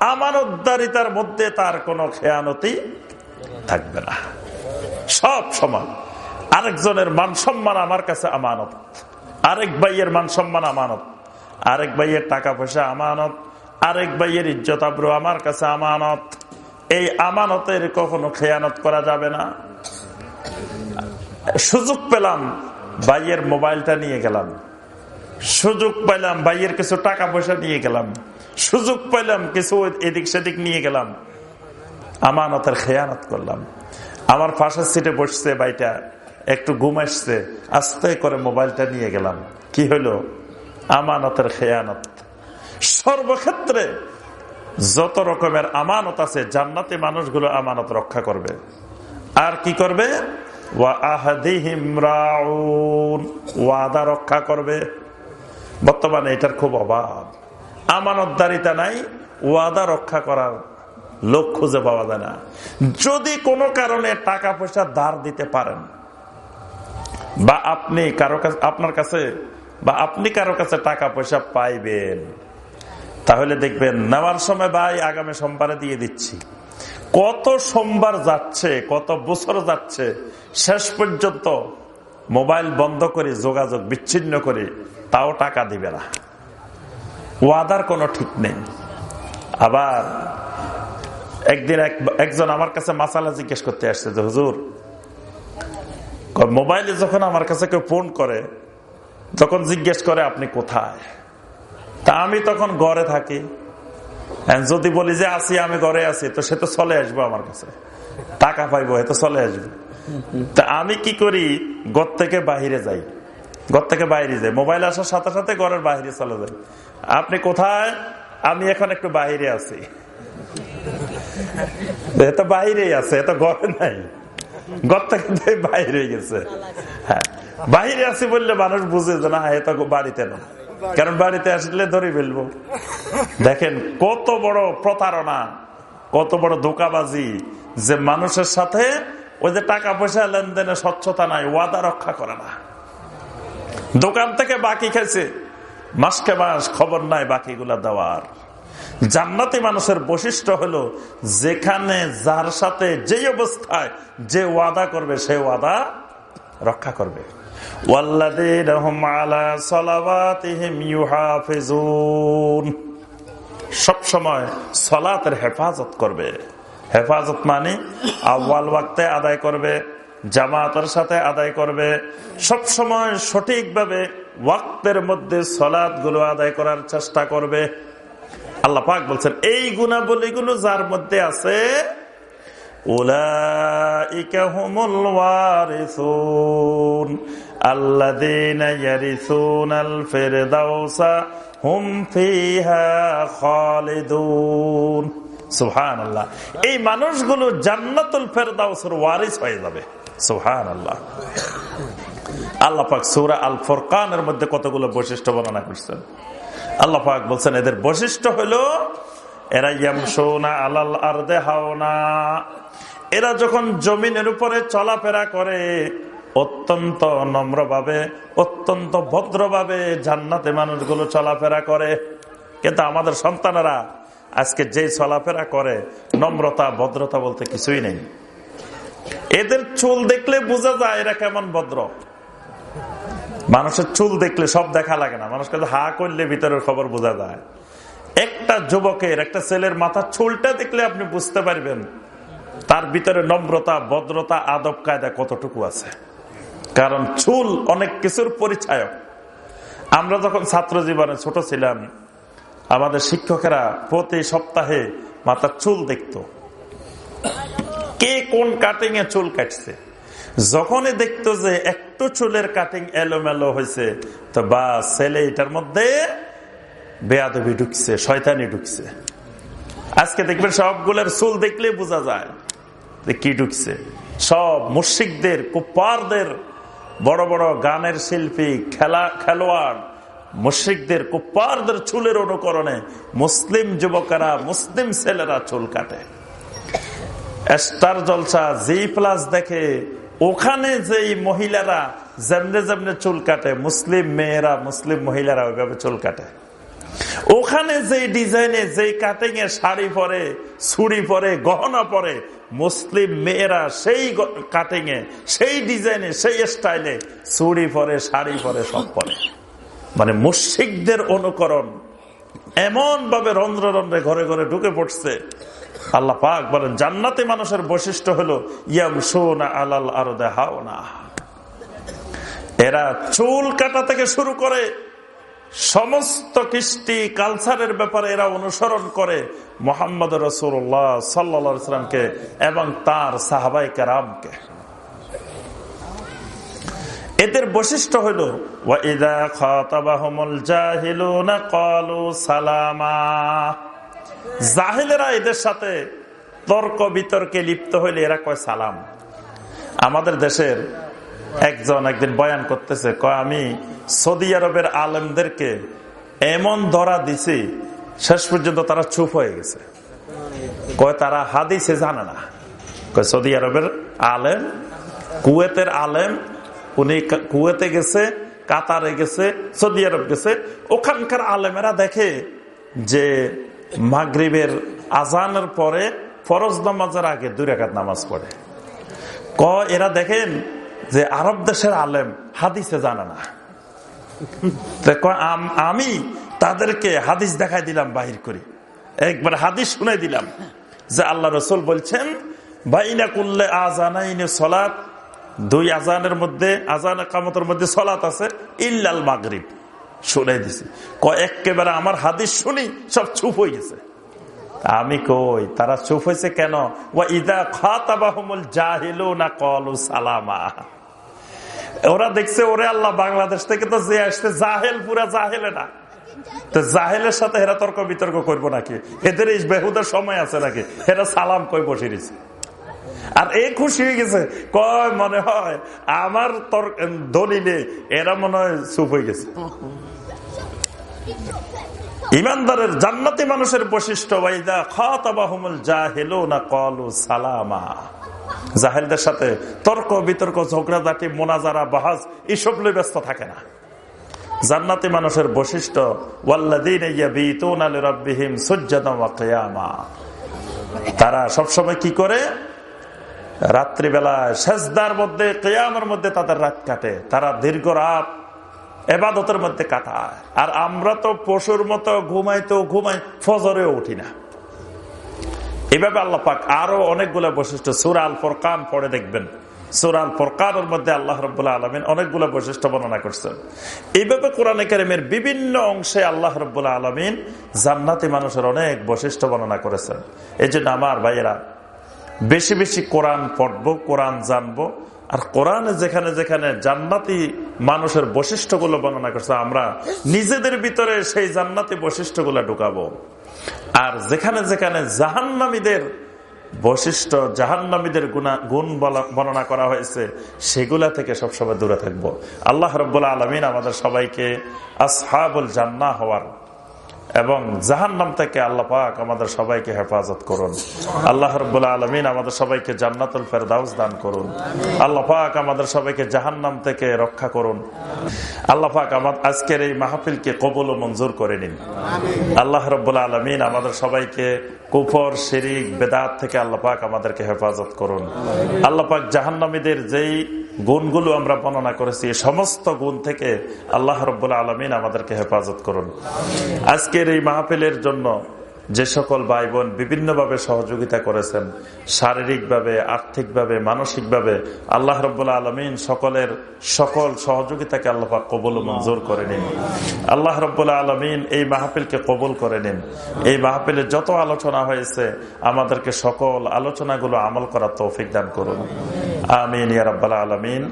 আমানতদারিতার মধ্যে তার কোনো খেয়ানতি থাকবে না। সব সমান। আরেকজনের মান সম্মান আমার কাছে আমানত। আরেক ভাইয়ের মান সম্মান আমানত। আরেক ভাইয়ের টাকা পয়সা আমানত। আরেক ভাইয়ের ইজ্জত আব্রু, আমার কাছে আমানত। এই আমানতের কখনো খেয়ানত করা যাবে না। সুযোগ পেলাম, ভাইয়ের মোবাইলটা নিয়ে গেলাম। সুযোগ পাইলাম, ভাইয়ের কিছু টাকা পয়সা নিয়ে গেলাম। সুযোগ পাইলাম, কিছু এদিক সেদিক নিয়ে গেলাম। আমানতের খেয়ানত করলাম। আমার পাশের সিটে বসছে ভাইটা, একটু ঘুম আসছে, আস্তে করে মোবাইলটা নিয়ে গেলাম। কি হলো আমানতের খেয়ানত। সর্বক্ষেত্রে যত রকমের আমানত আছে, জান্নাতে মানুষগুলো আমানত রক্ষা করবে। আর কি করবে? ওয়াদা রক্ষা করবে। বর্তমানে এটার খুব অভাব। আমানতদারিতা নাই, ওয়াদা রক্ষা করার লোক খুঁজে পাওয়া যায় না। যদি কোনো কারণে টাকা পয়সা ধার দিতে পারেন, বা আপনি কারও কাছে আপনার কাছে বা আপনি কারও কাছে টাকা পয়সা পাইবেন তাহলে দেখবেন, নেওয়ার সময় ভাই আগামী সোমবারে দিয়ে দিচ্ছি। কত সোমবার যাচ্ছে, কত বছর যাচ্ছে, শেষ পর্যন্ত মোবাইল বন্ধ করে, যোগাযোগ বিচ্ছিন্ন করে, তাও টাকা দিবে না। ওয়াদার কোনো ঠিক নেই। আবার একদিন একজন আমার কাছে মাসালা জিজ্ঞেস করতে আসছে যে, হুজুর, মোবাইলে যখন আমার কাছে কেউ ফোন করে, তখন জিজ্ঞেস করে আপনি কোথায়? তা আমি তখন ঘরে থাকি। যদি বলি যে আসি, আমি ঘরে আছি তো সে তো চলে আসব আমার কাছে। টাকা পাইবো তো চলে আসবে। তা আমি কি করি? ঘর থেকে বাহিরে যাই। ঘর থেকে বাইরে যাই। মোবাইল আসার সাথে সাথে ঘরের বাহিরে চলে যাই। আপনি কোথায়? আমি এখন একটু বাহিরে আছি। এত বাহিরেই আছে এত ঘরে নাই। ঘর থেকে বাইরে গেছে। হ্যাঁ। বাহিরে আছি বললে মানুষ বুঝে যে না এত বাড়িতে না। কারণ বাড়িতে আসলে ধরে ফেলব। দেখেন, কত বড় প্রতারণা, কত বড় ধোকাবাজি যে মানুষের সাথে ওই যে টাকা পয়সা লেনদেনে স্বচ্ছতা নাই, ওয়াদা রক্ষা করে না। দোকান থেকে বাকি খাইছে মাসকে মাস খবর নাই বাকিগুলা দেওয়ার। জান্নাতি মানুষের বৈশিষ্ট্য হলো, যেখানে যার সাথে যে অবস্থায় যে ওয়াদা করবে, সে ওয়াদা রক্ষা করবে। والذين هم على صلواتهم يحافظون সব সময় সলাতের হেফাজত করবে হেফাজত মানে আওয়াল ওয়াক্তে আদায় করবে জামাতের সাথে আদায় করবে সব সময় সঠিকভাবে ওয়াক্তের মধ্যে সলাদ গুলো আদায় করার চেষ্টা করবে আল্লাহ পাক বলছেন এই গুণাবলীগুলো যার মধ্যে আছে উলাইকা ওয়ারিসুন আল্লাযীনা ইয়ারিসুনাল ফিরদাউসা হুম ফিহা খালিদুন সুবহানাল্লাহ। এই মানুষগুলো জান্নাতুল ফেরদাউসের ওয়ারিস হয়ে যাবে। সুবহানাল্লাহ। আল্লাহ পাক সূরা আল ফুরকানের মধ্যে কতগুলো বৈশিষ্ট্য বর্ণনা করছেন? আল্লাহ বলছেন, এদের বৈশিষ্ট্য হলো, এরা ইয়ামসুনা আলাল আরদে হাওনা। এরা যখন জমিনের উপরে চলাফেরা করে অত্যন্ত নম্রভাবে, অত্যন্ত ভদ্রভাবে জান্নাতে মানুষগুলো চলাফেরা করে। কিন্তু আমাদের সন্তানেরা আজকে যে চলাফেরা করে, নম্রতা, ভদ্রতা বলতে কিছুই নেই। এদের চুল দেখলে বোঝা যায় এরা কেমন ভদ্র। মানুষের চুল দেখলে সব দেখা লাগে না। মানুষকে হা করলে ভিতরের খবর বোঝা যায়। একটা যুবকের, একটা ছেলের মাথা চুলটা দেখলে আপনি বুঝতে পারবেন, তার ভিতরে নম্রতা, ভদ্রতা, আদব, কায়দা কতটুকু আছে। কারণ চুল অনেক কিছুর পরিচায়ক আমরা যখন ছাত্র জীবনে ছোট ছিলাম, আমাদের শিক্ষকেরা প্রতি সপ্তাহে মাথার চুল দেখত। কে কোন কাটিং এ চুল কাটছে? যখনই দেখতো যে একটু চুলের কাটিং এলোমেলো হয়েছে তো বা ছেলে এটার মধ্যে বেয়াদবি ঢুকছে, শয়তানি ঢুকছে। আজকে দেখবেন সবগুলোর চুল দেখলে বোঝা যায় কি ঢুকছে। সব মুর্শিকদের কুপ্পারদের বড় বড় গানের শিল্পী, খেলা, খেলোয়াড়, মুশ্রিকদের, কুপ্পারদের চুলের অনুকরণে মুসলিম যুবকেরা, মুসলিম ছেলেরা চুল কাটে। স্টার জলসা, জি প্লাস দেখে ওখানে যেই মহিলারা যেমনে যেমনে চুল কাটে, মুসলিম মেয়েরা, মুসলিম মহিলারা ওইভাবে চুল কাটে। ওখানে যেই ডিজাইনে, যেই কাটিং এ শাড়ি পরে, ছুরি পরে, গহনা পরে মুসলিম মেয়েরা সেই কাটিং এ সেই ডিজাইনে সেই স্টাইলে চুড়ি পরে, শাড়ি পরে, সব পরে। মানে মুশিকদের অনুকরণ এমন ভাবে রন্ধ্র রন্ধ্রে ঘরে ঘরে ঢুকে পড়ছে। আল্লাহ পাক বলেন, জান্নাতে মানুষের বৈশিষ্ট্য হলো ইয়াম সোনা আলাল আরও দেহাও না এরা চুল কাটা থেকে শুরু করে সমস্ত কৃষ্টি কালচারের ব্যাপারে এরা অনুসরণ করে মোহাম্মদ রসুল্লাহ সাল্লামকে এবং তার সাহাবাই কারামকে। এদের বৈশিষ্ট্য হইল সালামা। জাহিলেরা এদের সাথে তর্ক বিতর্কে লিপ্ত হইলে এরা কয় সালাম? আমাদের দেশের একজন একদিন বয়ান করতেছে, কয়, আমি সৌদি আরবের আলেমদেরকে এমন ধরা দিছি, শেষ পর্যন্ত তারা চুপ হয়ে গেছে। কয়, তারা হাদিসে জানে না। সৌদি আরবের আলেম, কুয়েতের আলেম, উনি কুয়েতে গেছে, কাতারে গেছে, সৌদি আরব গেছে, ওখানকার আলেমেরা দেখে যে মাগরিবের আজানের পরে ফরজ নামাজের আগে দুই রেখাত নামাজ পড়ে। ক এরা দেখেন যে আরব দেশের আলেম হাদিসে জানে না। আমি তাদেরকে হাদিস দেখাই দিলাম, বাহির করি। একবার হাদিস শুনে দিলাম যে আল্লাহ রসুল বলছেন, বাইনা করলে আজানাইনে সলাৎ দুই আজানের মধ্যে, আজান কামতের মধ্যে সলাৎ আছে, ইল্লাল মাগরিব। শুনে দিছি। একেবারে আমার হাদিস শুনি সব চুপ হয়ে গেছে। আমি কই, তারা চুপ হয়েছে কেন? ও ইদা খাতাবাহমুল জাহিলু না কলু সালামা। ওরা দেখছে, ওরে আল্লাহ, বাংলাদেশ থেকে তো যে আসছে, জাহেল, পুরা জাহেলে না জাহেলের সাথে এরা তর্ক বিতর্ক করব নাকি? এদের এই বেহুদের সময় আছে নাকি? এরা সালাম কই বসে দিছে আর এই খুশি হয়ে গেছে। কয়, মনে হয় আমার তর্ক, দলিলে এরা মনে হয় চুপ হয়ে গেছে। ইমানদারের জান্নাতি মানুষের বৈশিষ্ট্য বাইদা খাতাবাহুমুল জাহিলু না কলু সালামা। জাহেলদের সাথে তর্ক বিতর্ক, ঝগড়াঝাটি, মোনাজারা, বাহাজ, এসব লই ব্যস্ত থাকে না। জান্নাতি মানুষের বৈশিষ্ট্য তারা সবসময় কি করে? রাত্রিবেলায় সেজদার মধ্যে, কেয়ামের মধ্যে তাদের রাত কাটে। তারা দীর্ঘ রাত এবাদতের মধ্যে কাটায়। আর আমরা তো পশুর মতো ঘুমাই তো ঘুমাই, ফজরেও উঠি না। এভাবে আল্লাহ পাক আরও অনেকগুলো বৈশিষ্ট্য সুরা আল পড়ে দেখবেন। সুরা আল ফরকানের মধ্যে আল্লাহ রবাহ আলমিন অনেকগুলো বৈশিষ্ট্য বর্ণনা করছেন। এইভাবে কোরআন কারিমের বিভিন্ন অংশে আল্লাহ রবাহ আলমিন জান্নাতি মানুষের অনেক বৈশিষ্ট্য বর্ণনা করেছেন। এই জন্য আমার ভাইয়েরা, বেশি বেশি কোরআন পড়ব, কোরআন জানব, আর কোরআনে যেখানে যেখানে জান্নাতি মানুষের বৈশিষ্ট্যগুলো বর্ণনা করছে, আমরা নিজেদের ভিতরে সেই জান্নাতি বৈশিষ্ট্যগুলো ঢুকাবো। আর যেখানে যেখানে জাহান্নামীদের বৈশিষ্ট্য, জাহান্নামীদের গুণ বর্ণনা করা হয়েছে, সেগুলা থেকে সবসময় দূরে থাকব। আল্লাহ রব্বুল্লা আলমিন আমাদের সবাইকে আসহাবুল জান্না হওয়ার এবং জাহান নাম থেকে আল্লাহ পাক আমাদের সবাইকে হেফাজত করুন। আল্লাহ রব্বুল্লাহ আলমিন আমাদের সবাইকে জান্নাতুল ফেরদাউস দান করুন। আল্লাহ পাক আমাদের সবাইকে জাহান নাম থেকে রক্ষা করুন। আল্লাহ পাক আমার আজকের এই মাহফিলকে কবল ও মঞ্জুর করে নিন। আল্লাহ রব্বুল্লাহ আলমিন আমাদের সবাইকে কুফর, শিরিক, বেদাত থেকে আল্লাহ পাক আমাদেরকে হেফাজত করুন। আল্লাহ পাক জাহান্নামীদের যেই গুণগুলো আমরা বর্ণনা করেছি। এই সমস্ত গুণ থেকে আল্লাহ রব্বুল্লাহ আলমিন আমাদেরকে হেফাজত করুন। আজকের এই মাহফিলের জন্য যে সকল ভাই বোন বিভিন্নভাবে সহযোগিতা করেছেন, শারীরিকভাবে, আর্থিকভাবে, মানসিকভাবে, আল্লাহ রব্বুল্লা আলমিন সকলের সকল সহযোগিতাকে আল্লাহ কবল মঞ্জুর করে নিন। আল্লাহ রব্বুল্লা আলমিন এই মাহফিলকে কবুল করে নিন। এই মাহফিলে যত আলোচনা হয়েছে, আমাদেরকে সকল আলোচনাগুলো আমল করার তৌফিক দান করুন। আমিন ইয়ারাব্বাল আলমিন।